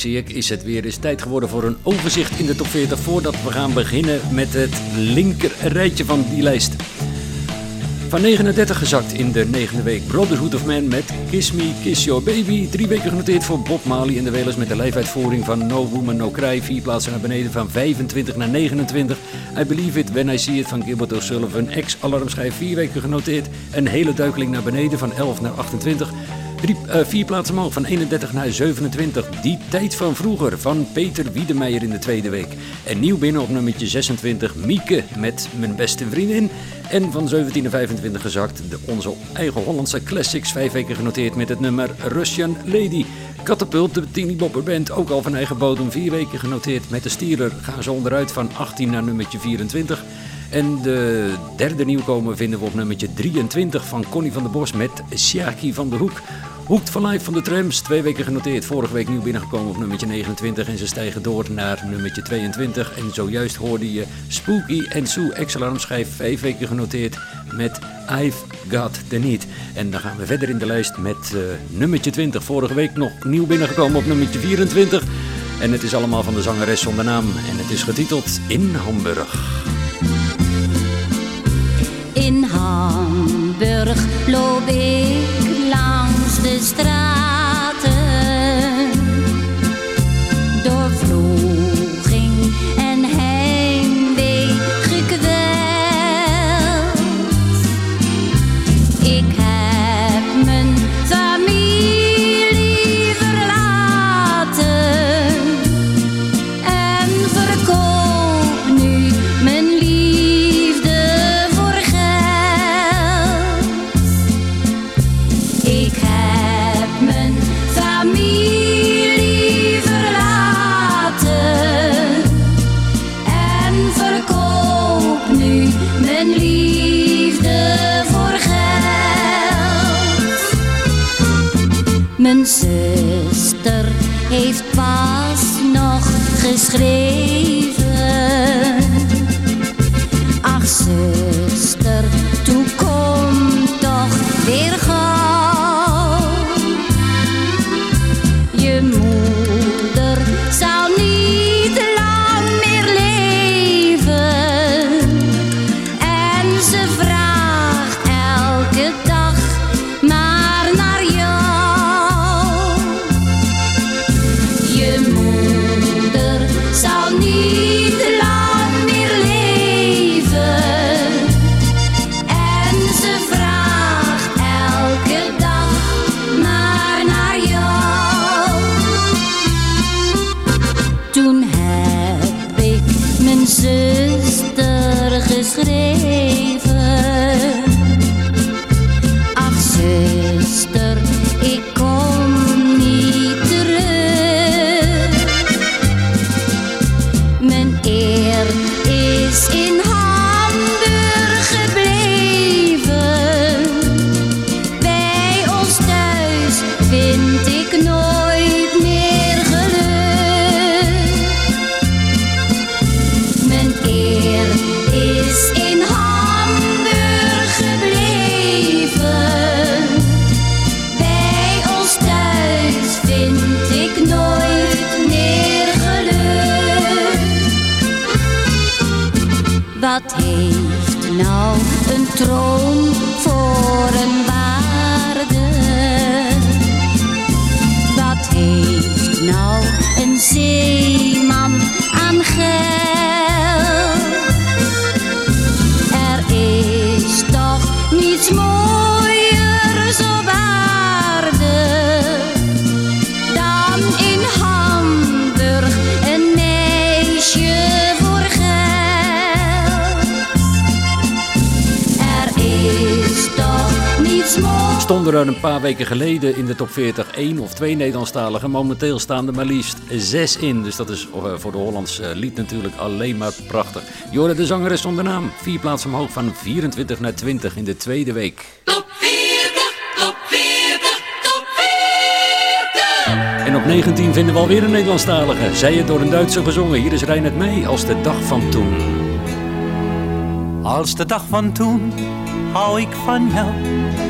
Geweest hier, is het weer eens tijd geworden voor een overzicht in de top 40 voordat we gaan beginnen met het linker rijtje van die lijst. Van 39 gezakt in de negende week Brotherhood of Man met Kiss Me, Kiss Your Baby. Drie weken genoteerd voor Bob Marley en de Wailers met de lijfuitvoering van No Woman No Cry. Vier plaatsen naar beneden van 25 naar 29. I Believe It When I See It van Gilbert O'Sullivan. Ex-alarmschijf vier weken genoteerd. Een hele duikeling naar beneden van 11 naar 28. Drie, eh, vier plaatsen omhoog van 31 naar 27. Die tijd van vroeger van Peter Wiedemeijer in de tweede week. En nieuw binnen op nummertje 26 Mieke met Mijn Beste Vriendin. En van 17 naar 25 gezakt de, onze eigen Hollandse classics. Vijf weken genoteerd met het nummer Russian Lady. Catapult, de Teeny Bopper Band, ook al van eigen bodem. Vier weken genoteerd met de Stieler. Gaan ze onderuit van 18 naar nummertje 24. En de derde nieuwkomer vinden we op nummertje 23 van Connie van der Bos met Sjaki van der Hoek. Hoekt van Live van de Trams, twee weken genoteerd. Vorige week nieuw binnengekomen op nummertje 29 en ze stijgen door naar nummertje 22. En zojuist hoorde je Spooky en Sue Ex-alarmschijf, vijf weken genoteerd met I've Got The Need. En dan gaan we verder in de lijst met eh, nummertje 20. Vorige week nog nieuw binnengekomen op nummertje 24. En het is allemaal van de zangeres zonder naam en het is getiteld In Hamburg. In Hamburg loop ik langs de geschreven. Een paar weken geleden in de top 40 één of twee Nederlandstaligen. Momenteel staan er maar liefst zes in. Dus dat is eh, voor de Hollands eh, lied natuurlijk alleen maar prachtig. Jorden de zangeres zonder naam. Vier plaatsen omhoog van 24 naar 20 in de tweede week. En op 19 vinden we alweer een Nederlandstalige. Zij het door een Duitser gezongen. Hier is Reinhard mee als de dag van toen. Als de dag van toen hou ik van jou.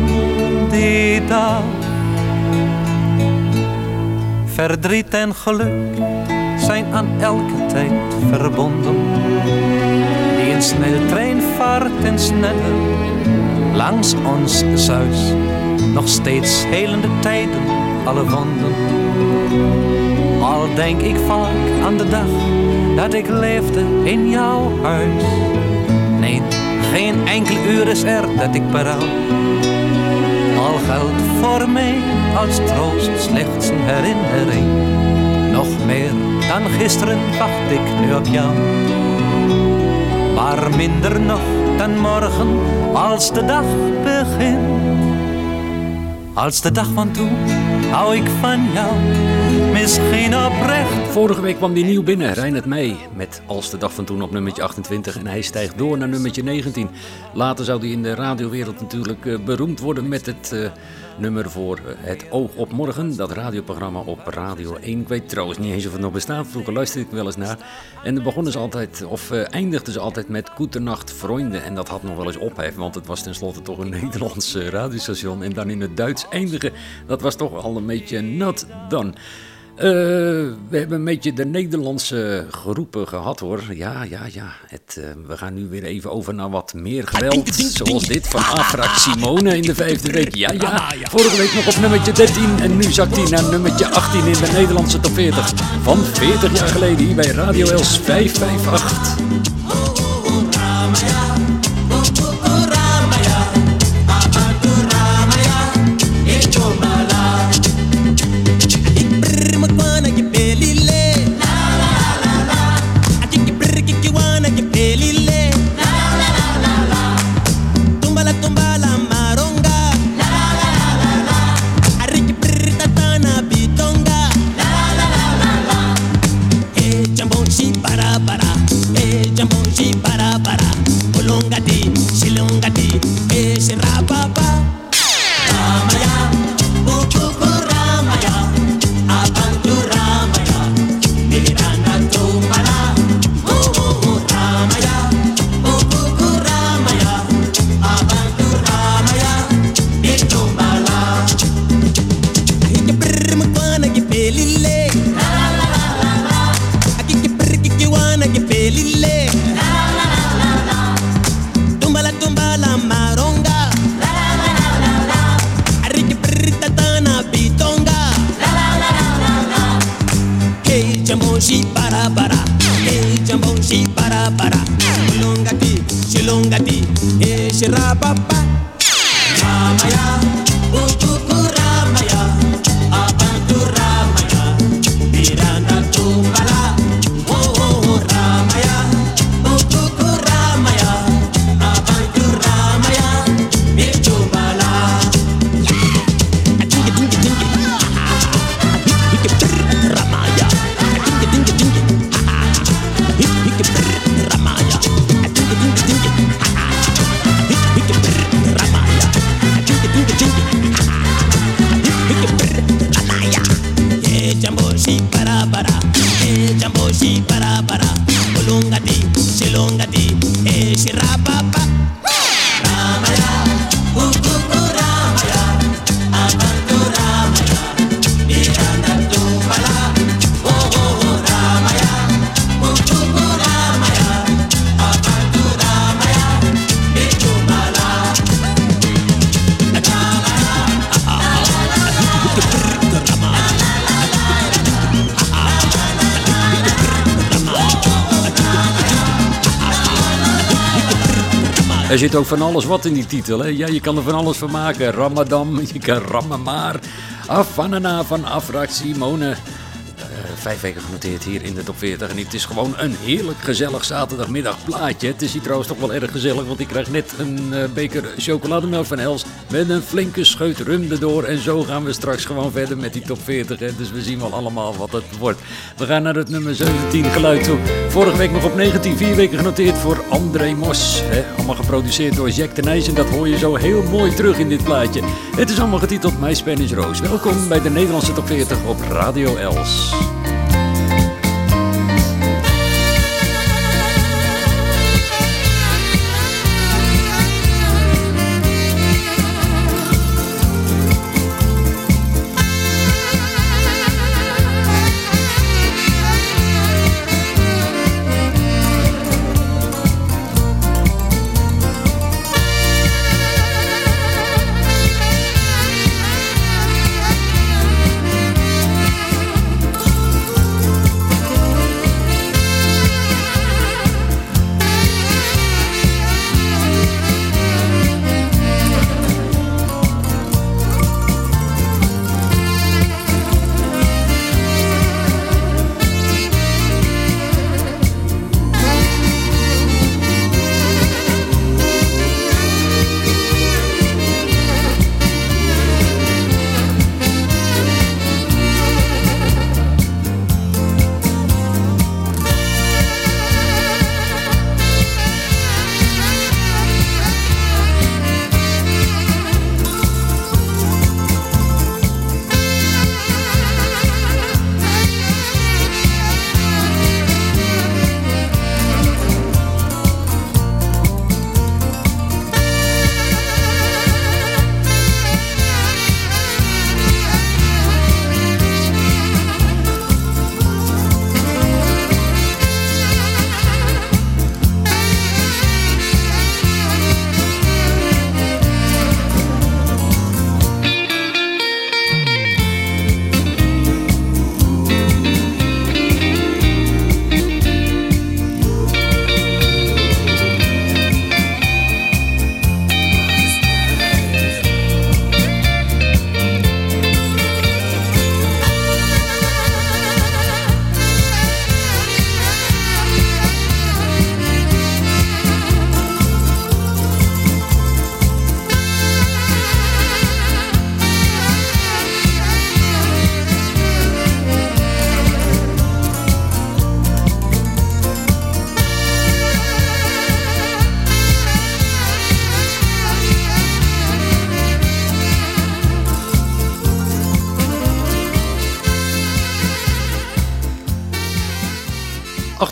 die dag. Verdriet en geluk zijn aan elke tijd verbonden. Die een snelle trein vaart en sneller langs ons zuis. Nog steeds helende tijden, alle wonden. Al denk ik vaak aan de dag dat ik leefde in jouw huis. Nee, geen enkel uur is er dat ik berouw. Al geldt voor mij als troost slechts een herinnering. Nog meer dan gisteren wacht ik nu op jou. Maar minder nog dan morgen als de dag begint. Als de dag van toen hou ik van jou, misschien oprecht. Vorige week kwam die nieuw binnen, Reinhard Meij, met Als de dag van toen op nummertje 28 en hij stijgt door naar nummertje 19. Later zou hij in de radiowereld natuurlijk eh, beroemd worden met het eh, nummer voor eh, Het Oog op Morgen, dat radioprogramma op Radio 1. Ik weet trouwens niet eens of het nog bestaat, vroeger luisterde ik wel eens naar. En dan begonnen ze altijd, of eh, eindigden ze altijd met Goedenacht Vrienden. En dat had nog wel eens ophef, want het was tenslotte toch een Nederlands eh, radiostation. En dan in het Duits eindigen, dat was toch al een beetje not done. Eh, we hebben een beetje de Nederlandse groepen gehad hoor. Ja, ja, ja. Het, eh, we gaan nu weer even over naar wat meer geweld. Zoals dit van Afra Simone in de vijfde week. Ja, ja. Vorige week nog op nummertje 13 en nu zakt hij naar nummertje 18 in de Nederlandse top 40. Van 40 jaar geleden hier bij Radio Els 558. Van alles wat in die titel. Hè? Ja, je kan er van alles van maken. Ramadan, je kan maar. Afanana van Afra Simone. Eh, vijf weken genoteerd hier in de top 40. En het is gewoon een heerlijk gezellig zaterdagmiddag plaatje. Het is hier trouwens toch wel erg gezellig, want ik krijg net een eh, beker chocolademelk van Els. Met een flinke scheut rum erdoor. En zo gaan we straks gewoon verder met die top 40. Hè. Dus we zien wel allemaal wat het wordt. We gaan naar het nummer 17 geluid toe. Vorige week nog op 19, vier weken genoteerd voor André Mos. Hè. Allemaal geproduceerd door Jack de Nijs. En dat hoor je zo heel mooi terug in dit plaatje. Het is allemaal getiteld My Spanish Rose. Welkom bij de Nederlandse top 40 op Radio Els.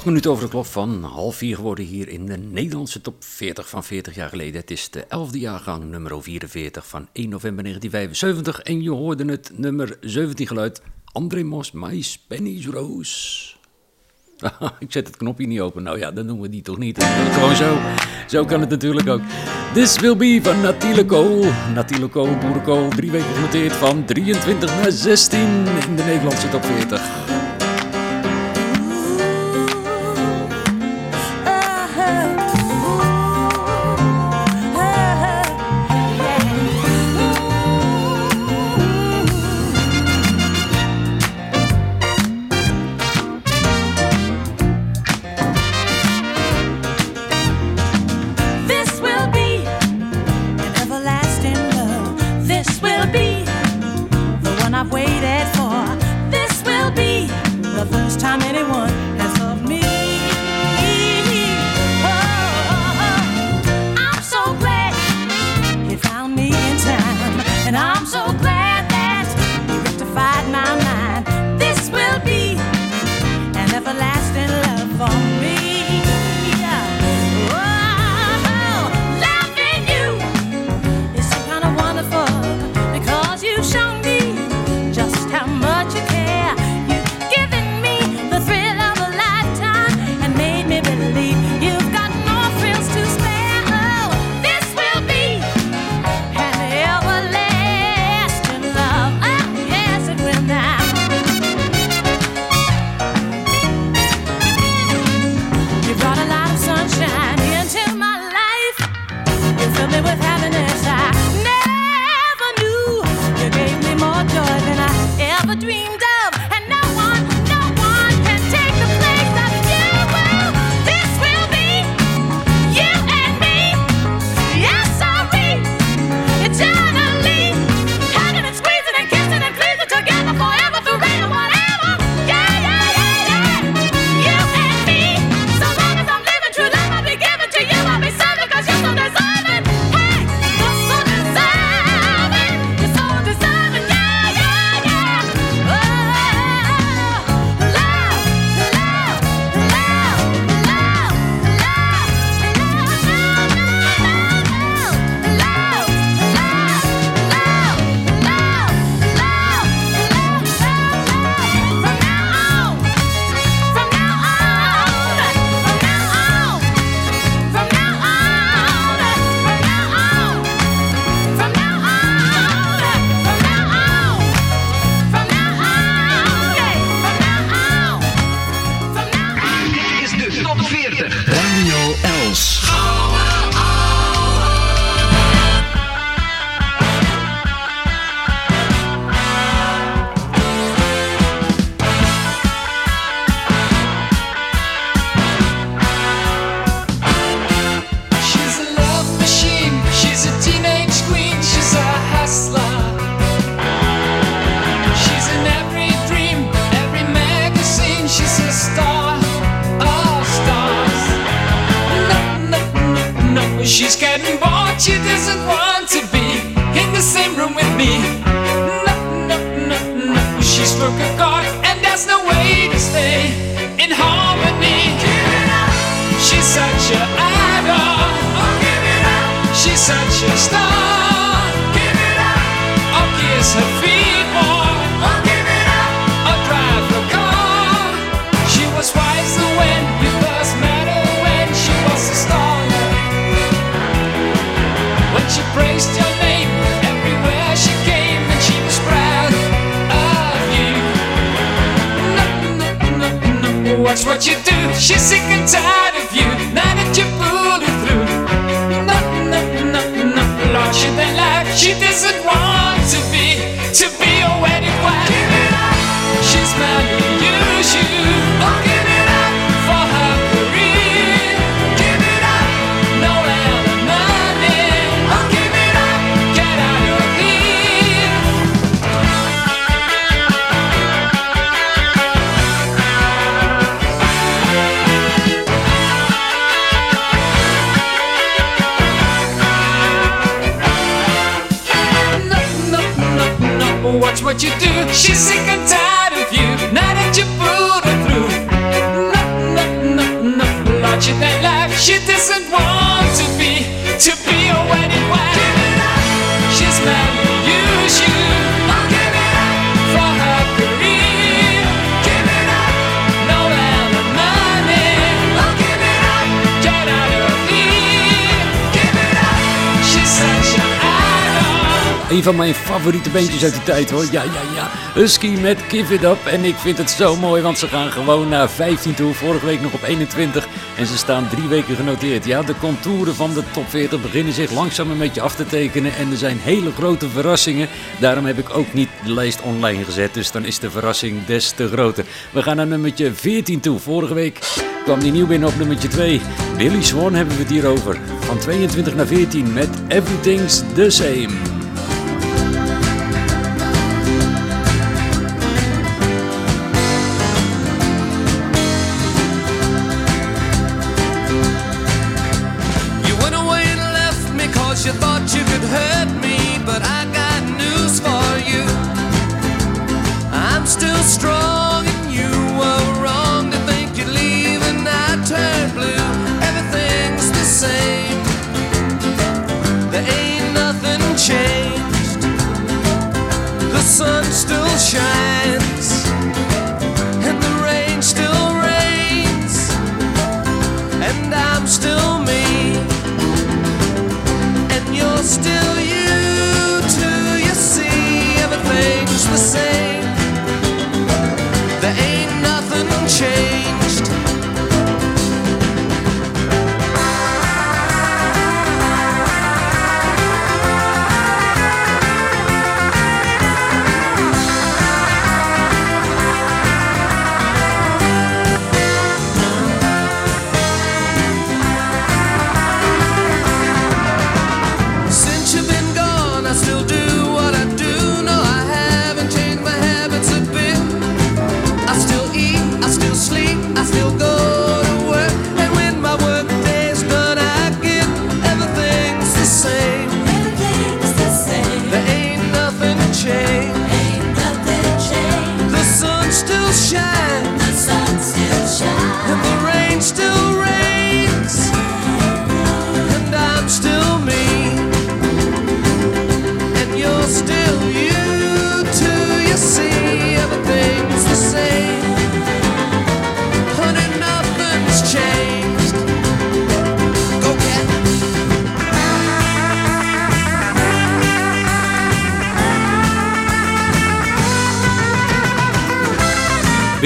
Minuten over de klok van half vier geworden hier in de Nederlandse top 40 van 40 jaar geleden. Het is de 11e jaargang, nummer 44 van 1 november 1975. En je hoorde het nummer 17 geluid, André Mos, My Spanish Rose. Ik zet het knopje niet open. Nou ja, dan doen we die toch niet. Gewoon zo. Zo kan het natuurlijk ook. This Will Be van Natileco. Natileco, Boerenkool, drie weken genoteerd van 23 naar 16 in de Nederlandse top 40. Bandjes uit die tijd hoor. Ja, ja, ja. Husky met Give It Up. En ik vind het zo mooi, want ze gaan gewoon naar 15 toe. Vorige week nog op 21. En ze staan drie weken genoteerd. Ja, de contouren van de top 40 beginnen zich langzaam een beetje af te tekenen. En er zijn hele grote verrassingen. Daarom heb ik ook niet de lijst online gezet. Dus dan is de verrassing des te groter. We gaan naar nummertje 14 toe. Vorige week kwam die nieuw binnen op nummertje 2. Billy Swan hebben we het hier over. Van 22 naar 14 met Everything's the Same.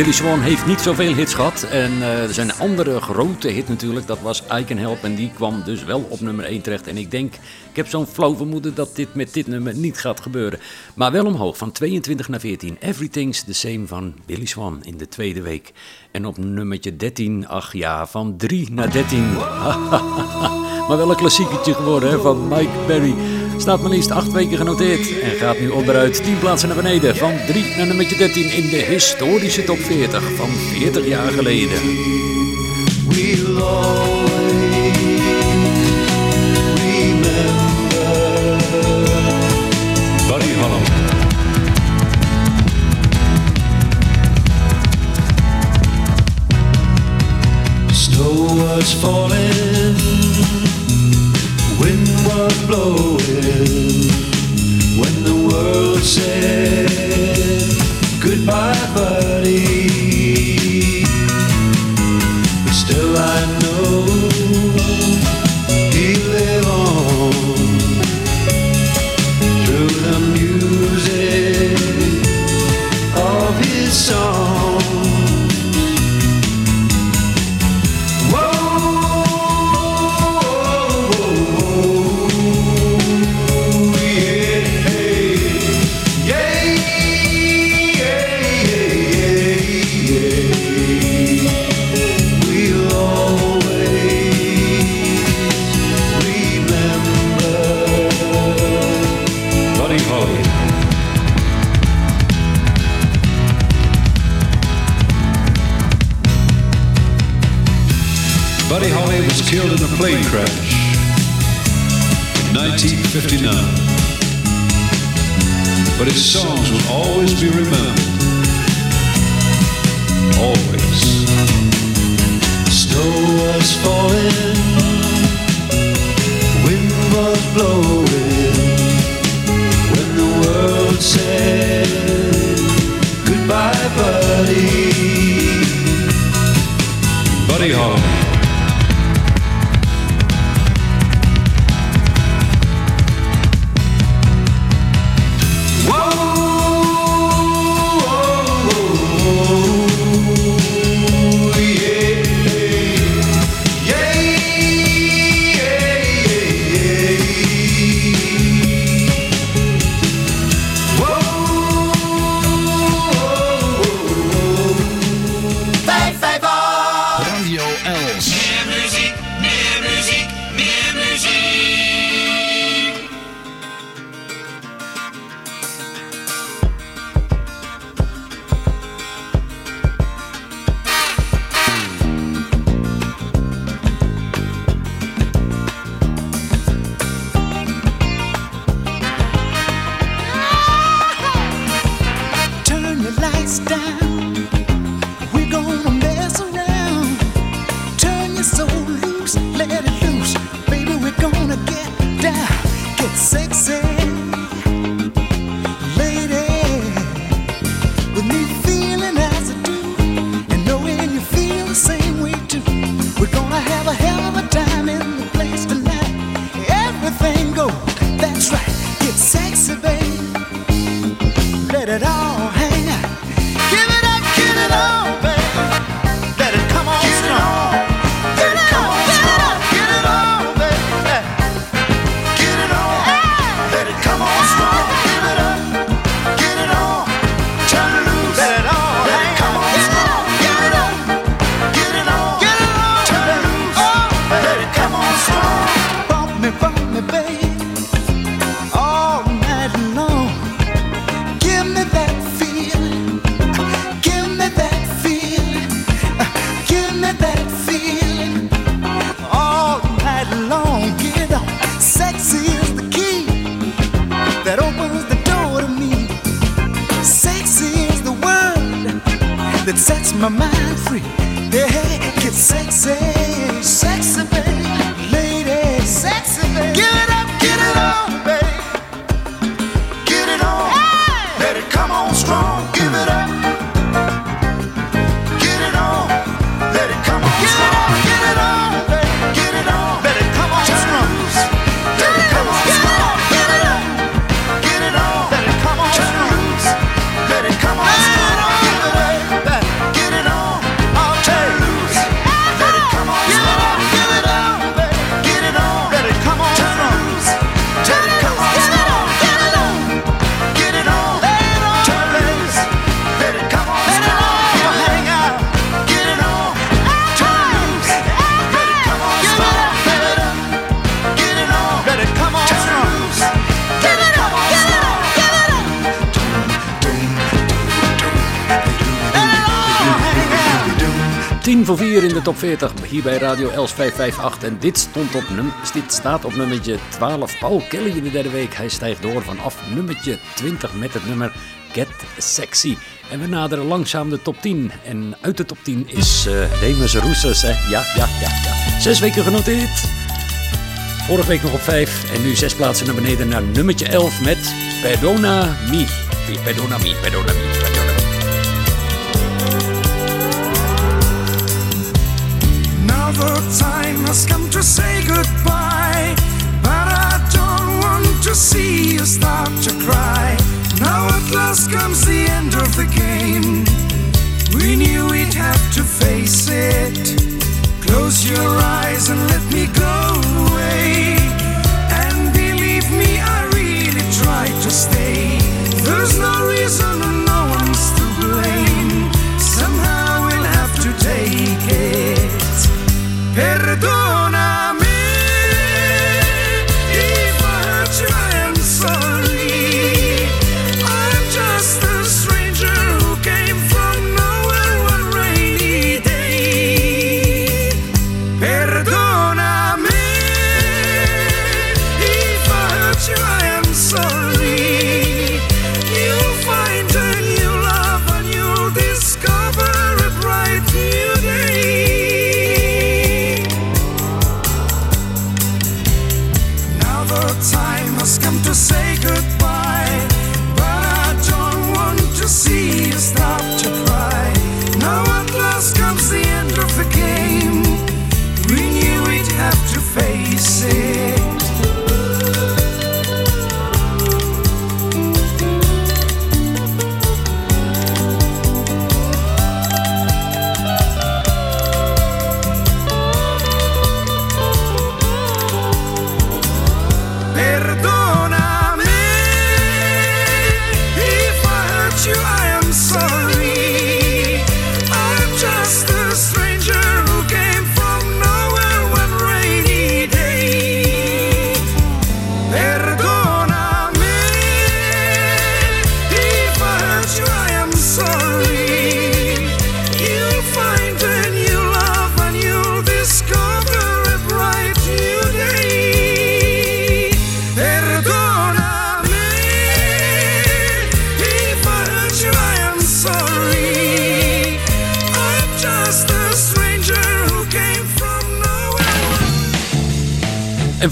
Billy Swan heeft niet zoveel hits gehad. En er zijn andere grote hit natuurlijk. Dat was I Can Help. En die kwam dus wel op nummer 1 terecht. En ik denk, ik heb zo'n flauw vermoeden dat dit met dit nummer niet gaat gebeuren. Maar wel omhoog, van 22 naar 14. Everything's the Same van Billy Swan in de tweede week. En op nummertje 13, ach ja, van 3 naar 13. maar wel een klassieketje geworden hè, van Mike Berry. Staat maar liefst acht weken genoteerd en gaat nu onderuit 10 plaatsen naar beneden. Van 3 naar nummer 13 in de historische top 40 van 40 jaar geleden. Buddy was falling flowing when the world said goodbye, buddy. plane crash, 1959. But his songs will always be remembered. Always. Snow was falling, wind was blowing, when the world said goodbye, buddy. Buddy Hall. hier bij Radio Els 558. En dit, stond op num dit staat op nummertje 12. Paul Kelly in de derde week. Hij stijgt door vanaf nummertje 20 met het nummer Get Sexy. En we naderen langzaam de top 10. En uit de top 10 is uh, Remus Roesters. Hè? Ja, ja, ja, ja. Zes weken genoteerd. Vorige week nog op 5. En nu zes plaatsen naar beneden naar nummertje 11 met Perdona Mi. Perdona Mi, Perdona Mi, Perdona Mi. Now the time has come to say goodbye. But I don't want to see you start to cry. Now at last comes the end of the game. We knew we'd have to face it. Close your eyes and let me go away. And believe me, I really tried to stay. There's no reason and no one's to blame. Somehow we'll have to take it. Perdona.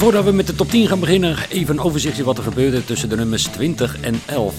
Voordat we met de top 10 gaan beginnen, even een overzichtje wat er gebeurde tussen de nummers 20 en 11.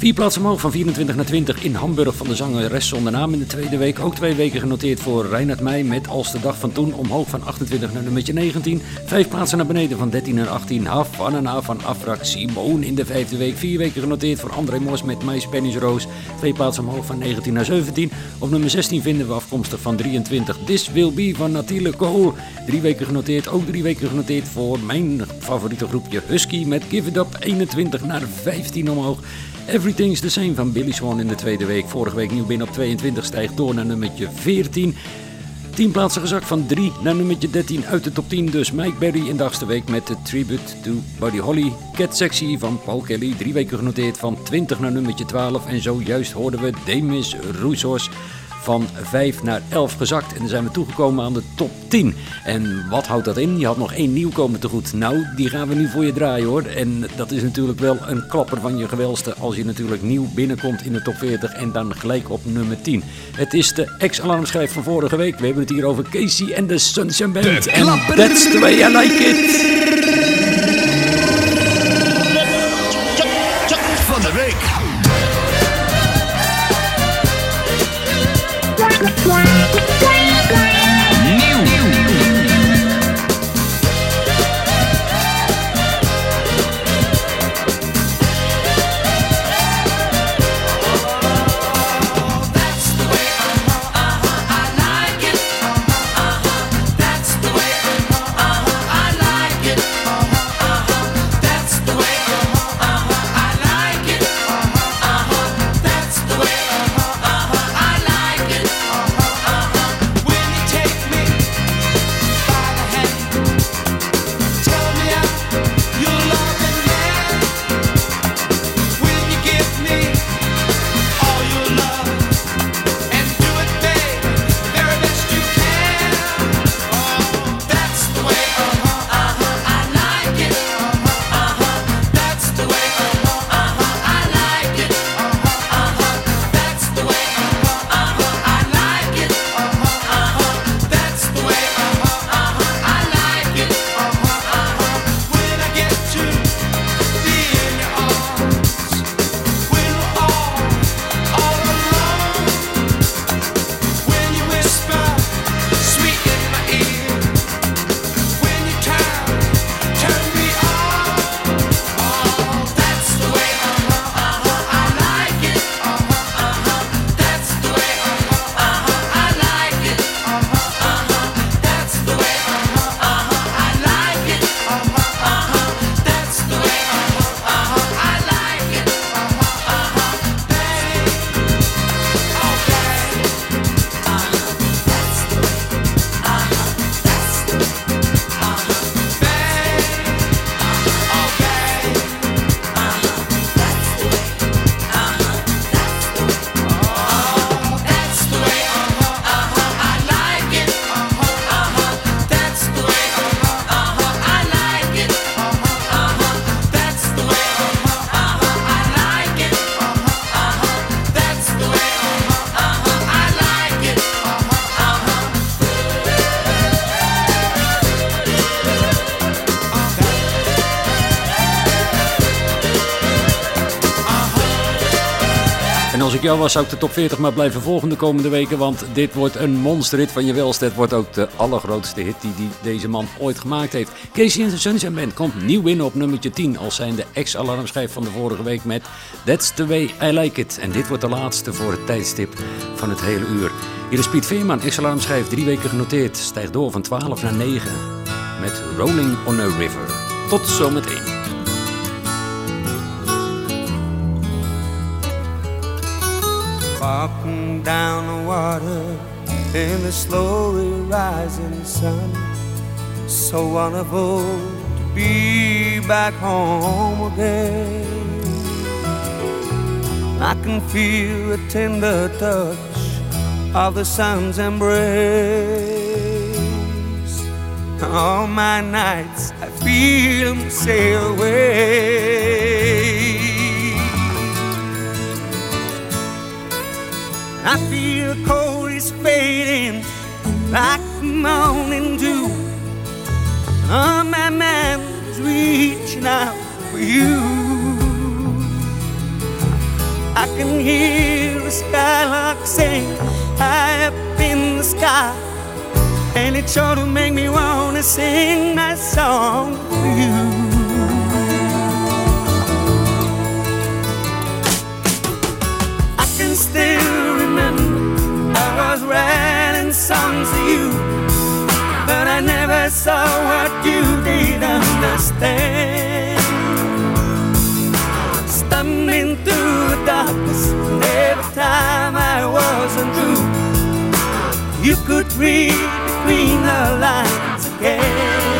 Vier plaatsen omhoog van 24 naar 20 in Hamburg van de zangeres zonder naam in de tweede week. Ook twee weken genoteerd voor Reinhard Meij met Als de dag van toen. Omhoog van 28 naar nummertje 19. Vijf plaatsen naar beneden van 13 naar 18. Havana van Afrak Simone in de vijfde week. Vier weken genoteerd voor André Mos met My Spanish Rose. Twee plaatsen omhoog van 19 naar 17. Op nummer 16 vinden we afkomstig van 23 This Will Be van Nathalie Cole. Drie weken genoteerd. Ook drie weken genoteerd voor mijn favoriete groepje Husky met Give It Up. 21 naar 15 omhoog. Everything's the Same van Billy Swan in de tweede week. Vorige week nieuw binnen op 22 stijgt door naar nummertje 14. 10 plaatsen gezakt van 3 naar nummertje 13 uit de top 10. Dus Mike Berry in de achtste week met de tribute to Buddy Holly. Cat Sexy van Paul Kelly. Drie weken genoteerd van 20 naar nummertje 12. En zojuist hoorden we Demis Roussos van 5 naar 11 gezakt. En dan zijn we toegekomen aan de top 10. En wat houdt dat in? Je had nog één nieuwkomer te goed. Nou, die gaan we nu voor je draaien hoor. En dat is natuurlijk wel een klapper van je gewelste als je natuurlijk nieuw binnenkomt in de top 40 en dan gelijk op nummer 10. Het is de ex-alarmschijf van vorige week. We hebben het hier over Casey en de Sunshine Band. En that's the way I like it. Ik jou was, zou ik de top 40 maar blijven volgen de komende weken. Want dit wordt een monsterhit van je welste. Het wordt ook de allergrootste hit die, die deze man ooit gemaakt heeft. Casey and the Sunshine Band komt nieuw binnen op nummertje 10. Als zijn de ex-alarmschijf van de vorige week met That's the way I like it. En dit wordt de laatste voor het tijdstip van het hele uur. Hier is Piet Veerman, ex-alarmschijf, drie weken genoteerd. Stijgt door van 12 naar 9 met Rolling on a River. Tot zometeen. Down the water in the slowly rising sun. So wonderful to be back home again. I can feel the tender touch of the sun's embrace. All my nights I feel him sail away. I feel the cold is fading like the morning dew. Oh, my man is reaching out for you. I can hear the skylark sing high up in the sky, and it sure to make me wanna sing my song you could read between the lines again.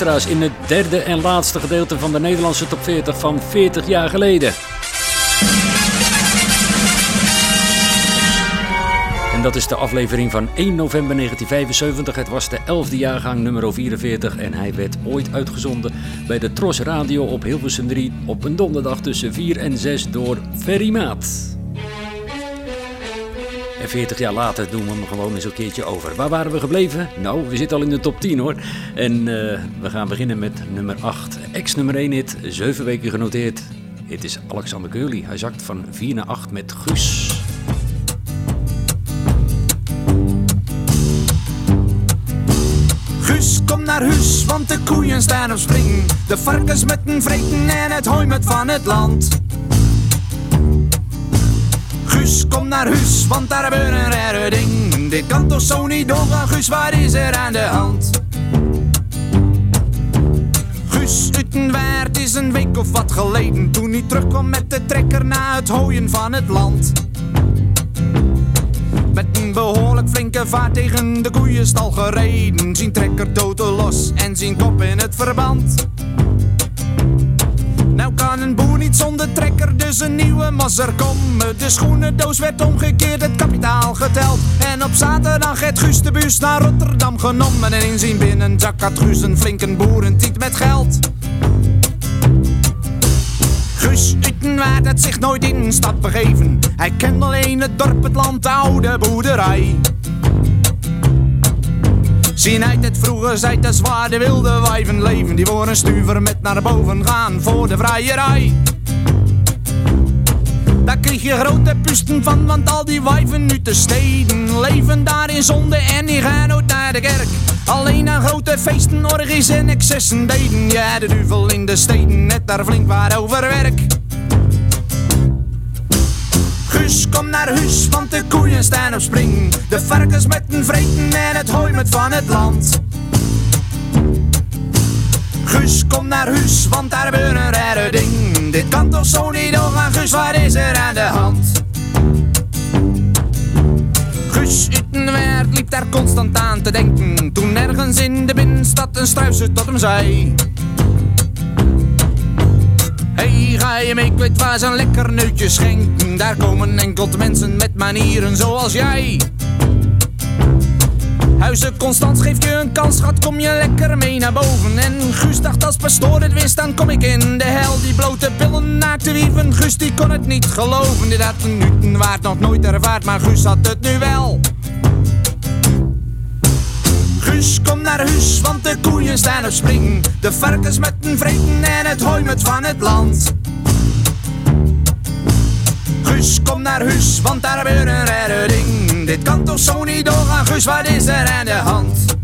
In het derde en laatste gedeelte van de Nederlandse top 40 van 40 jaar geleden. En dat is de aflevering van 1 november 1975. Het was de 11e jaargang nummer 44 en hij werd ooit uitgezonden bij de Tros Radio op Hilversum 3 op een donderdag tussen 4 en 6 door Ferry Maat. En 40 jaar later doen we hem gewoon eens een keertje over. Waar waren we gebleven? Nou, we zitten al in de top 10 hoor. En eh, we gaan beginnen met nummer 8. Ex-nummer 1 hit, 7 weken genoteerd. Het is Alexander Curly. Hij zakt van 4 naar 8 met Guus. Guus, kom naar huis, want de koeien staan op spring. De varkens met een vreten en het hooi met van het land. Kom naar huis, want daar gebeurt een rare ding. Dit kan toch zo niet doorgaan, Guus, wat is er aan de hand? Guus Utenwaard is een week of wat geleden Toen hij terugkwam met de trekker na het hooien van het land Met een behoorlijk flinke vaart tegen de koeienstal gereden Zien trekker toten los en zien kop in het verband nou kan een boer niet zonder trekker, dus een nieuwe masser komen. De schoenendoos werd omgekeerd, het kapitaal geteld. En op zaterdag het Guus de bus naar Rotterdam genomen. En in zijn binnenzak had Guus een flinke boerentiet met geld. Guus Utenwaard had zich nooit in een stad begeven. Hij kende alleen het dorp, het land, de oude boerderij. Zien uit het vroege zijt de zwaar de wilde wijven leven. Die voor een stuver met naar boven gaan voor de vrijerij Daar kreeg je grote pusten van, want al die wijven nu te steden Leven daar in zonde en die gaan nooit naar de kerk. Alleen aan grote feesten, orgies en excessen deden. Ja, de duvel in de steden, net daar flink waar over werk Guus, kom naar huis, want de koeien staan op spring. De varkens met een vreten en het hooi met van het land. Guus, kom naar huis, want daar gebeurt een rare ding. Dit kan toch zo niet doorgaan, Guus, wat is er aan de hand? Guus Utenwaard liep daar constant aan te denken. Toen ergens in de binnenstad een struisje tot hem zei. Hey, ga je mee, ik weet waar ze een lekker neutje schenken. Daar komen enkel mensen met manieren zoals jij. Huizen Constans geeft je een kans, schat, kom je lekker mee naar boven. En Guus dacht als pastoor het wist, dan kom ik in de hel. Die blote billen naakte wieven, Guus die kon het niet geloven. Dit had een waard nog nooit ervaard, maar Guus had het nu wel. Guus, kom naar huis, want de koeien staan op spring. De varkens met een vreten en het hooi met van het land. Guus, kom naar huis, want daar gebeurt een rare ding. Dit kan toch zo niet doorgaan, Guus, wat is er aan de hand?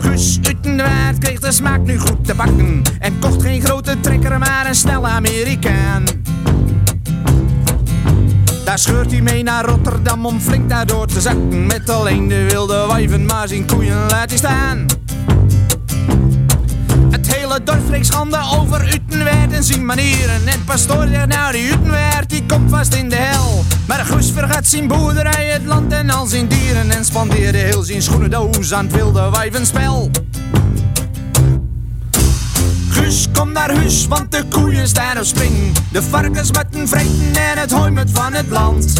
Guus Utenwaard kreeg de smaak nu goed te bakken. En kocht geen grote trekker, maar een snelle Amerikaan. Daar scheurt hij mee naar Rotterdam om flink daardoor te zakken. Met alleen de wilde wijven, maar zijn koeien laat hij staan. Het hele dorp spreekt schande over Utenwaard en zijn manieren. En pastoor zegt nou die Utenwaard die komt vast in de hel. Maar Guus vergat zijn boerderij, het land en al zijn dieren. En spandeerde heel zijn schoenendoos aan het wilde wijvenspel. Guus, kom naar huis, want de koeien staan op spring. De varkens met een vreten en het hooi met van het land.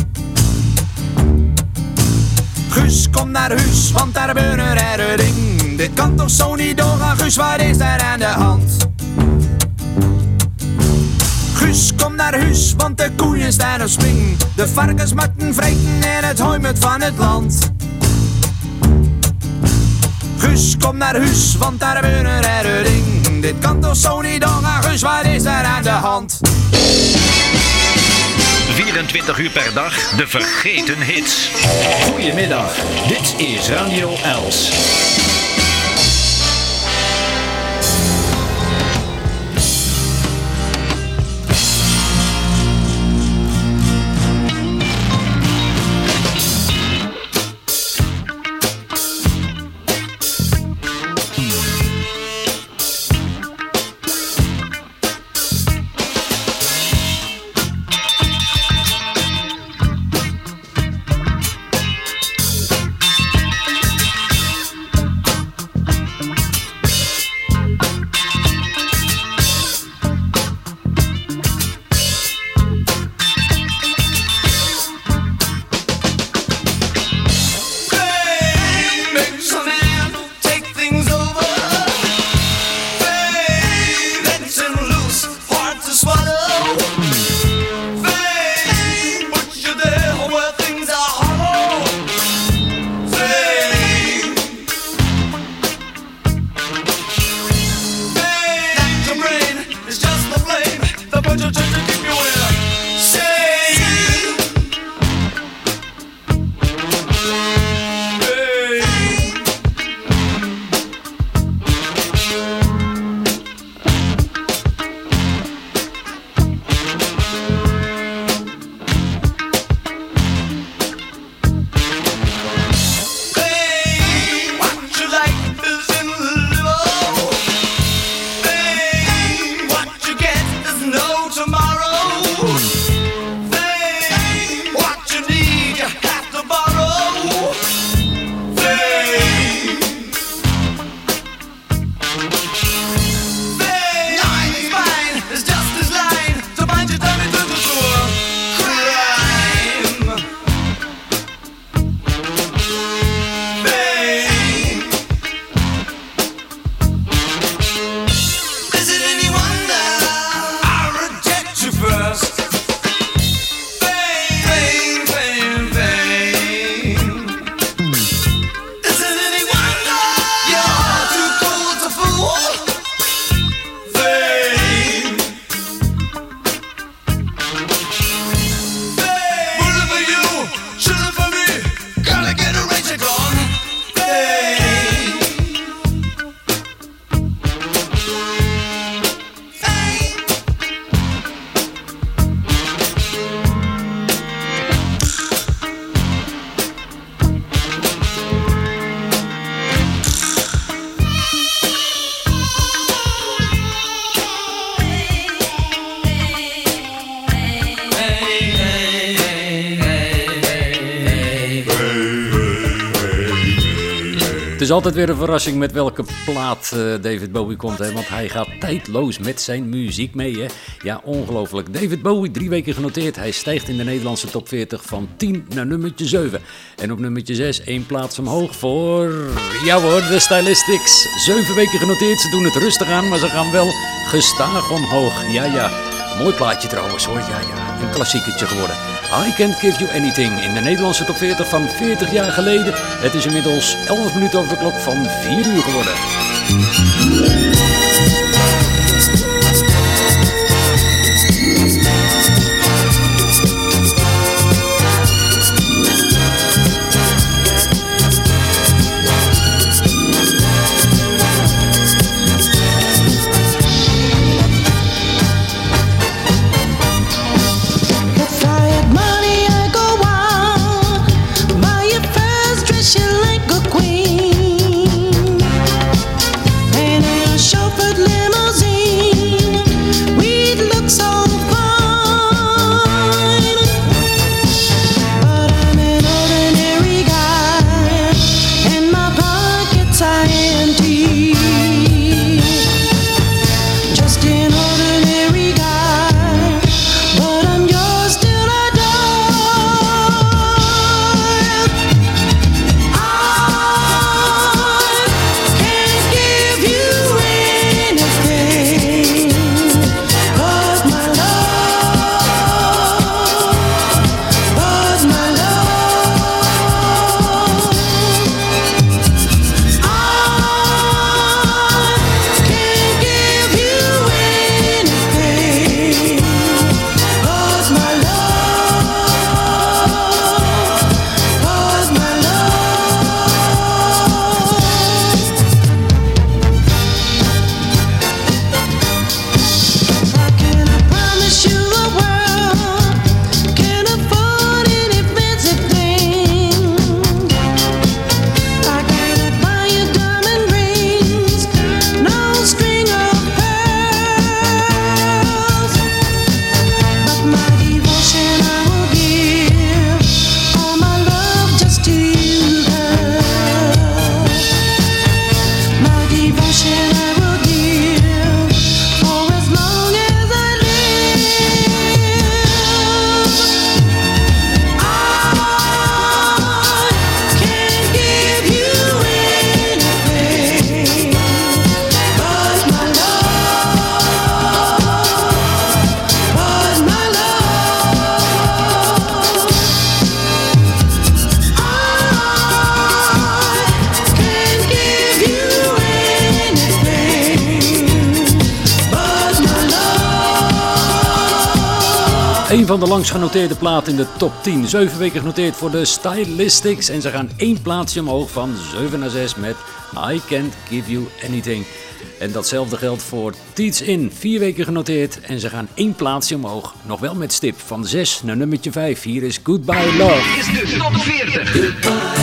Guus, kom naar huis, want daar gebeurt een rare ding. Dit kan toch zo niet doorgaan, Guus, wat is daar aan de hand? Guus, kom naar huis, want de koeien staan op spring. De varkens met een vreten en het hooi met van het land. Guus, kom naar huis, want daar gebeurt een rare ding. Dit kan toch zo niet doorgaan, Guus, wat is er aan de hand? 24 uur per dag, de vergeten hits. Goedemiddag, dit is Radio Els. Verrassing met welke plaat eh, David Bowie komt. Hè? Want hij gaat tijdloos met zijn muziek mee. Hè? Ja, ongelooflijk. David Bowie, drie weken genoteerd. Hij stijgt in de Nederlandse top 40 van 10 naar nummertje 7. En op nummertje 6 één plaats omhoog voor... Ja hoor, de Stylistics. Zeven weken genoteerd. Ze doen het rustig aan, maar ze gaan wel gestaag omhoog. Ja, ja. Mooi plaatje trouwens hoor. Ja, ja. Een klassiekertje geworden. I Can't Give You Anything in de Nederlandse top 40 van 40 jaar geleden. Het is inmiddels 11 minuten over de klok van 4 uur geworden. Van de langst genoteerde platen in de top 10. Zeven weken genoteerd voor de Stylistics. En ze gaan één plaatsje omhoog van 7 naar 6 met I Can't Give You Anything. En datzelfde geldt voor Teats In. Vier weken genoteerd. En ze gaan één plaatsje omhoog. Nog wel met stip van 6 naar nummertje 5. Hier is Goodbye Love. Is de top 40.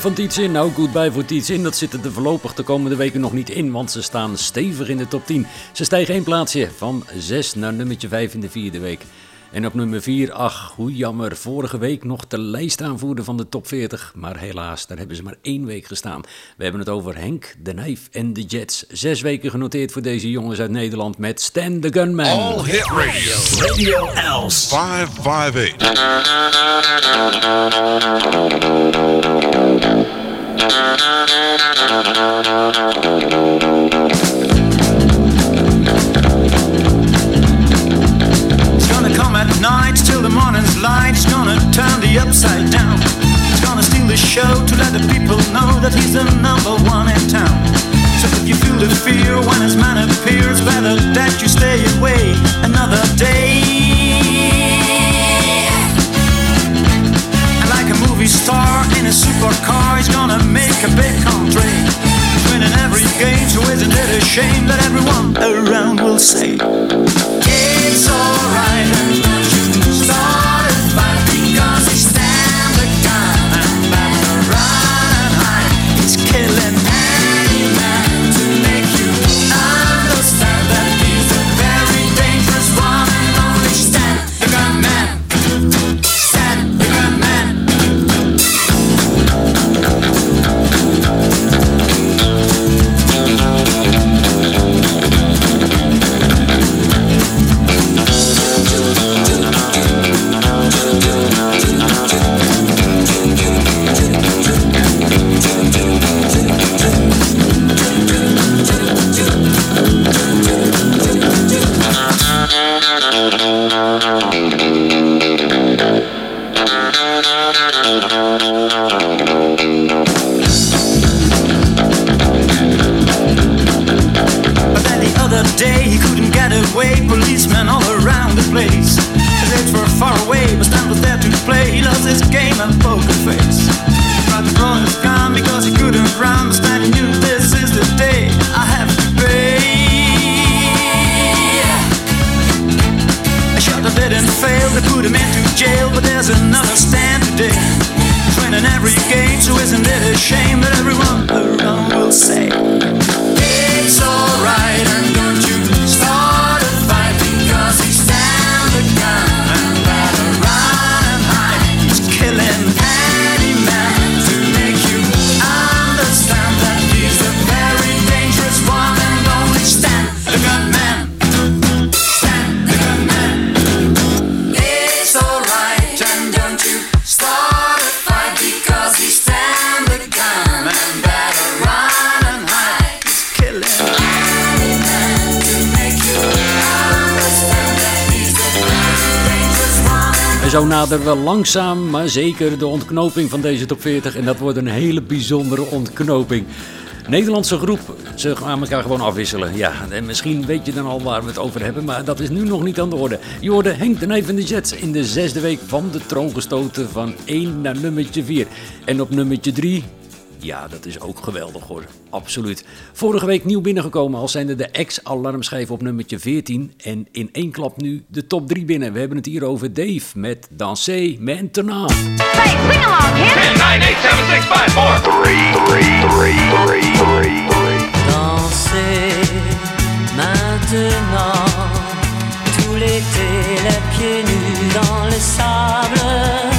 Van Tietzin. Nou, goodbye voor Tietzin. Dat zit er voorlopig de komende weken nog niet in, want ze staan stevig in de top 10. Ze stijgen één plaatsje van 6 naar nummertje 5 in de vierde week. En op nummer 4, ach, hoe jammer, vorige week nog de lijst aanvoerder van de top 40. Maar helaas, daar hebben ze maar één week gestaan. We hebben het over Henk, de Nijf en de Jets. Zes weken genoteerd voor deze jongens uit Nederland met Stan the Gunman. All Hit Radio. Radio Els. 558. Fear when his man appears, better that you stay away another day. Movie star in a supercar, he's gonna make a big country. Winning every game, so isn't it a shame that everyone around will say it's alright? Langzaam, maar zeker de ontknoping van deze top 40. En dat wordt een hele bijzondere ontknoping. Nederlandse groep, ze gaan elkaar gewoon afwisselen. Ja, en misschien weet je dan al waar we het over hebben, maar dat is nu nog niet aan de orde. Je hoorde Henk de Nijf de Jets in de zesde week van de troon gestoten van 1 naar nummertje 4. En op nummertje 3, ja, dat is ook geweldig hoor. Absoluut. Vorige week nieuw binnengekomen als zijnde de ex-alarmschijf op nummertje 14. En in één klap nu de top 3 binnen. We hebben het hier over Dave met Danser Maintenant. Say, sing along, kid. 10, 9, 8, 7, 6, 5, 4, 3, 3, 3, 3, 3. Danser maintenant, tout l'été, les pieds nus dans le sable.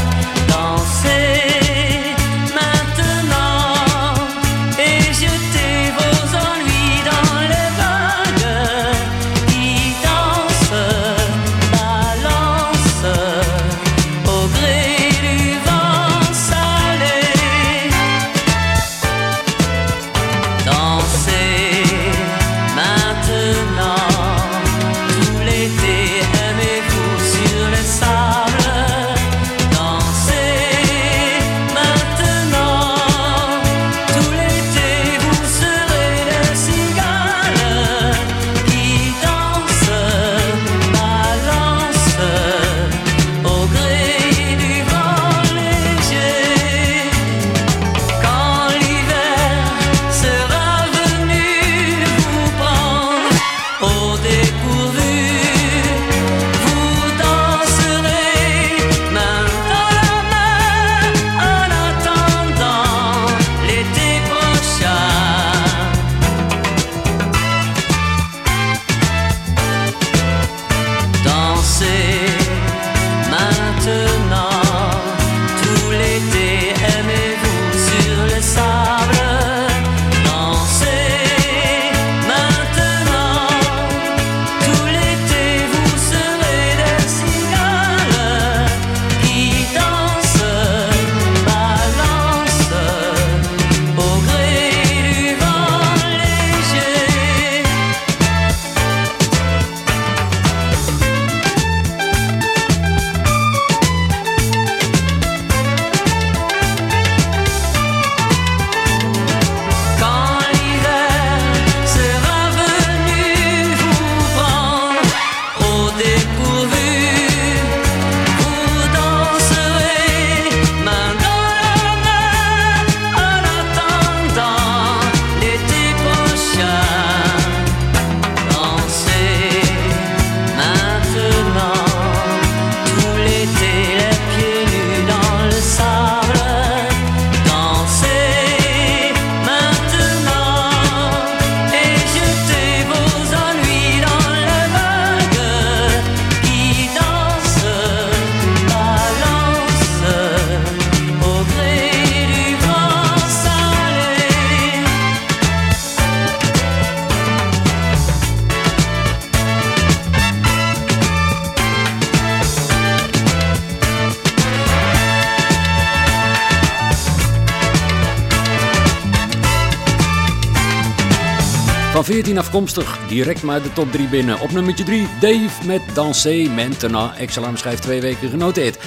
afkomstig. Direct maar de top 3 binnen. Op nummer 3 Dave met Danse Mentena. Exalarm schrijft twee weken genoteerd.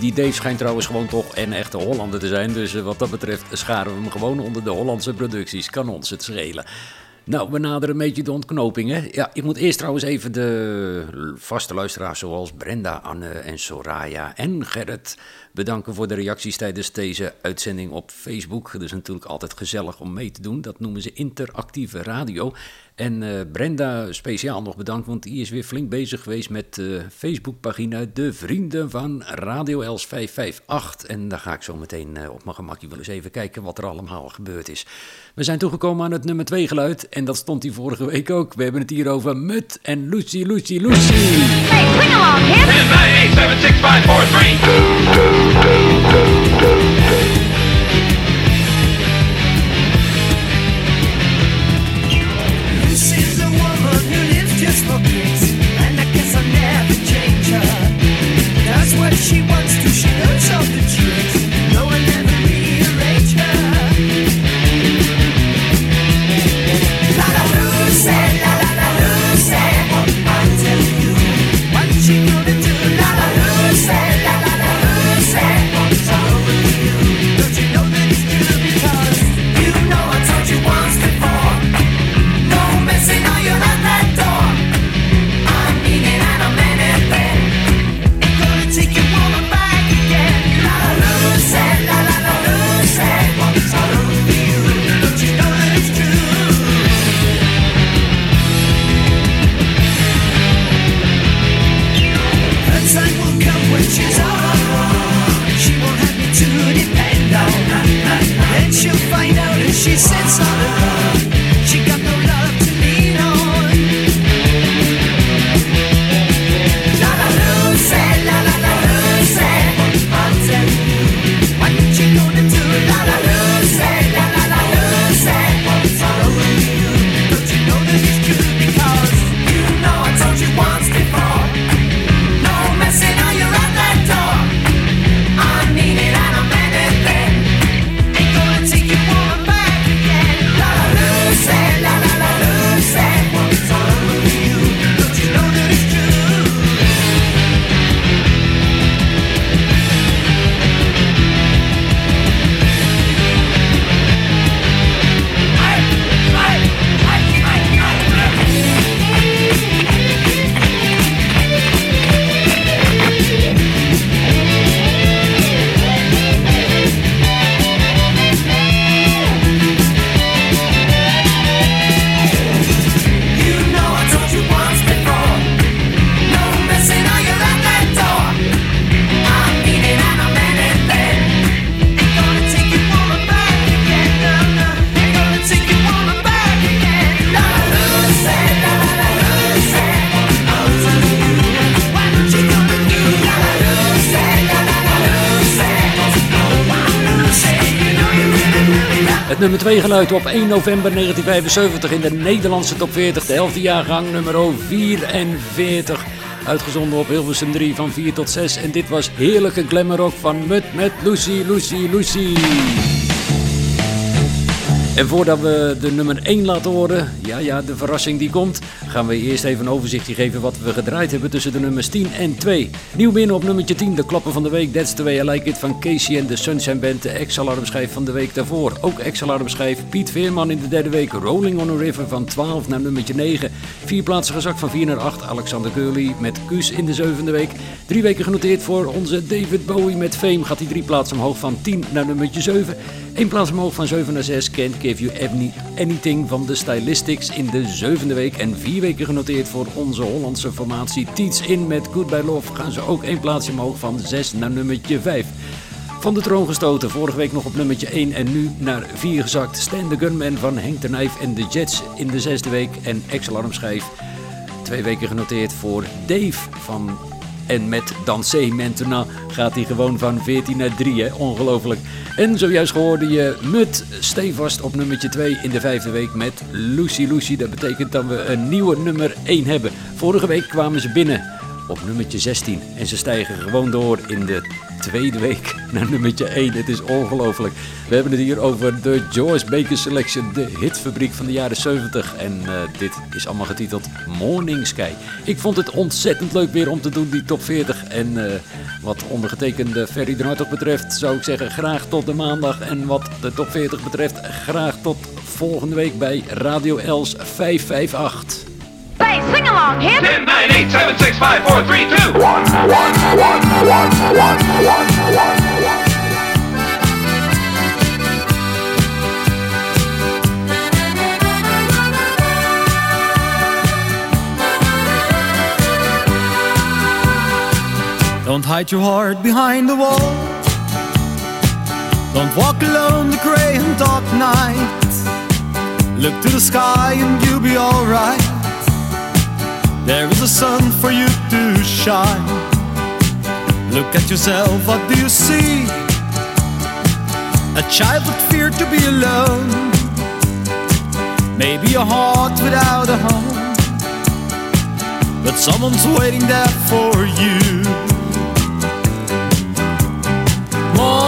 Die Dave schijnt trouwens gewoon toch een echte Hollander te zijn. Dus eh, wat dat betreft scharen we hem gewoon onder de Hollandse producties. Kan ons het schelen. Nou, we naderen een beetje de ontknoping. Ja, ik moet eerst trouwens even de vaste luisteraars zoals Brenda, Anne en Soraya en Gerrit bedanken voor de reacties tijdens deze uitzending op Facebook. Dat is natuurlijk altijd gezellig om mee te doen. Dat noemen ze interactieve radio. En eh, Brenda speciaal nog bedankt, want die is weer flink bezig geweest met de Facebookpagina De Vrienden van Radio Els 558. En daar ga ik zo meteen eh, op mijn gemakje wel eens even kijken wat er allemaal gebeurd is. We zijn toegekomen aan het nummer 2 geluid en dat stond hier vorige week ook. We hebben het hier over Mut en Lucy, Lucy, Lucy. Hey, sing along, kids. 9, nummer 2 geluid op 1 november 1975 in de Nederlandse top 40, de 11e jaargang nummer 44. Uitgezonden op Hilversum 3 van 4 tot 6. En dit was heerlijke glamour van Mut met Lucy, Lucy, Lucy. En voordat we de nummer 1 laten horen, ja ja, de verrassing die komt, gaan we eerst even een overzichtje geven wat we gedraaid hebben tussen de nummers 10 en 2. Nieuw binnen op nummertje 10, de klappen van de week, That's the way I like it van Casey en de Sunshine Band, de ex-alarmschijf van de week daarvoor. Ook ex-alarmschijf Piet Veerman in de derde week, Rolling on a River van 12 naar nummertje 9. Vier plaatsen gezakt van 4 naar 8, Alexander Curly met Kuus in de zevende week. Drie weken genoteerd voor onze David Bowie met Fame, gaat hij drie plaatsen omhoog van 10 naar nummertje 7. Eén plaats omhoog van 7 naar 6, Can't Give You Any- Anything van de Stylistics in de zevende week. En vier weken genoteerd voor onze Hollandse formatie Teats In met Goodbye Love. Gaan ze ook één plaatsje omhoog van 6 naar nummertje 5. Van de troon gestoten, vorige week nog op nummertje 1 en nu naar 4 gezakt. Stan the Gunman van Henk de Nijf en de Jets in de zesde week. En ex-alarmschijf, twee weken genoteerd voor Dave van... En met Dansé Maintenant gaat hij gewoon van 14 naar 3, hè? ongelooflijk. En zojuist hoorde je Mut stevast op nummertje 2 in de vijfde week met Lucy Lucy. Dat betekent dat we een nieuwe nummer 1 hebben. Vorige week kwamen ze binnen op nummertje 16. En ze stijgen gewoon door in de tweede week naar nummertje 1. Het is ongelooflijk. We hebben het hier over de Joyce Baker Selection, de hitfabriek van de jaren 70. En eh, dit is allemaal getiteld Morning Sky. Ik vond het ontzettend leuk weer om te doen, die top 40. En eh, wat ondergetekende Ferry de betreft, zou ik zeggen graag tot de maandag. En wat de top 40 betreft, graag tot volgende week bij Radio Els 558. Say, sing along, hip. 10, 9, 8, 7, 6, 5, 4, 3, 2, 1, 1, 1, 1, 1, 1, 1. Don't hide your heart behind the wall. Don't walk alone the grey and dark night. Look to the sky and you'll be alright. There is a sun for you to shine. Look at yourself, what do you see? A child that feared to be alone. Maybe a heart without a home. But someone's waiting there for you. Morning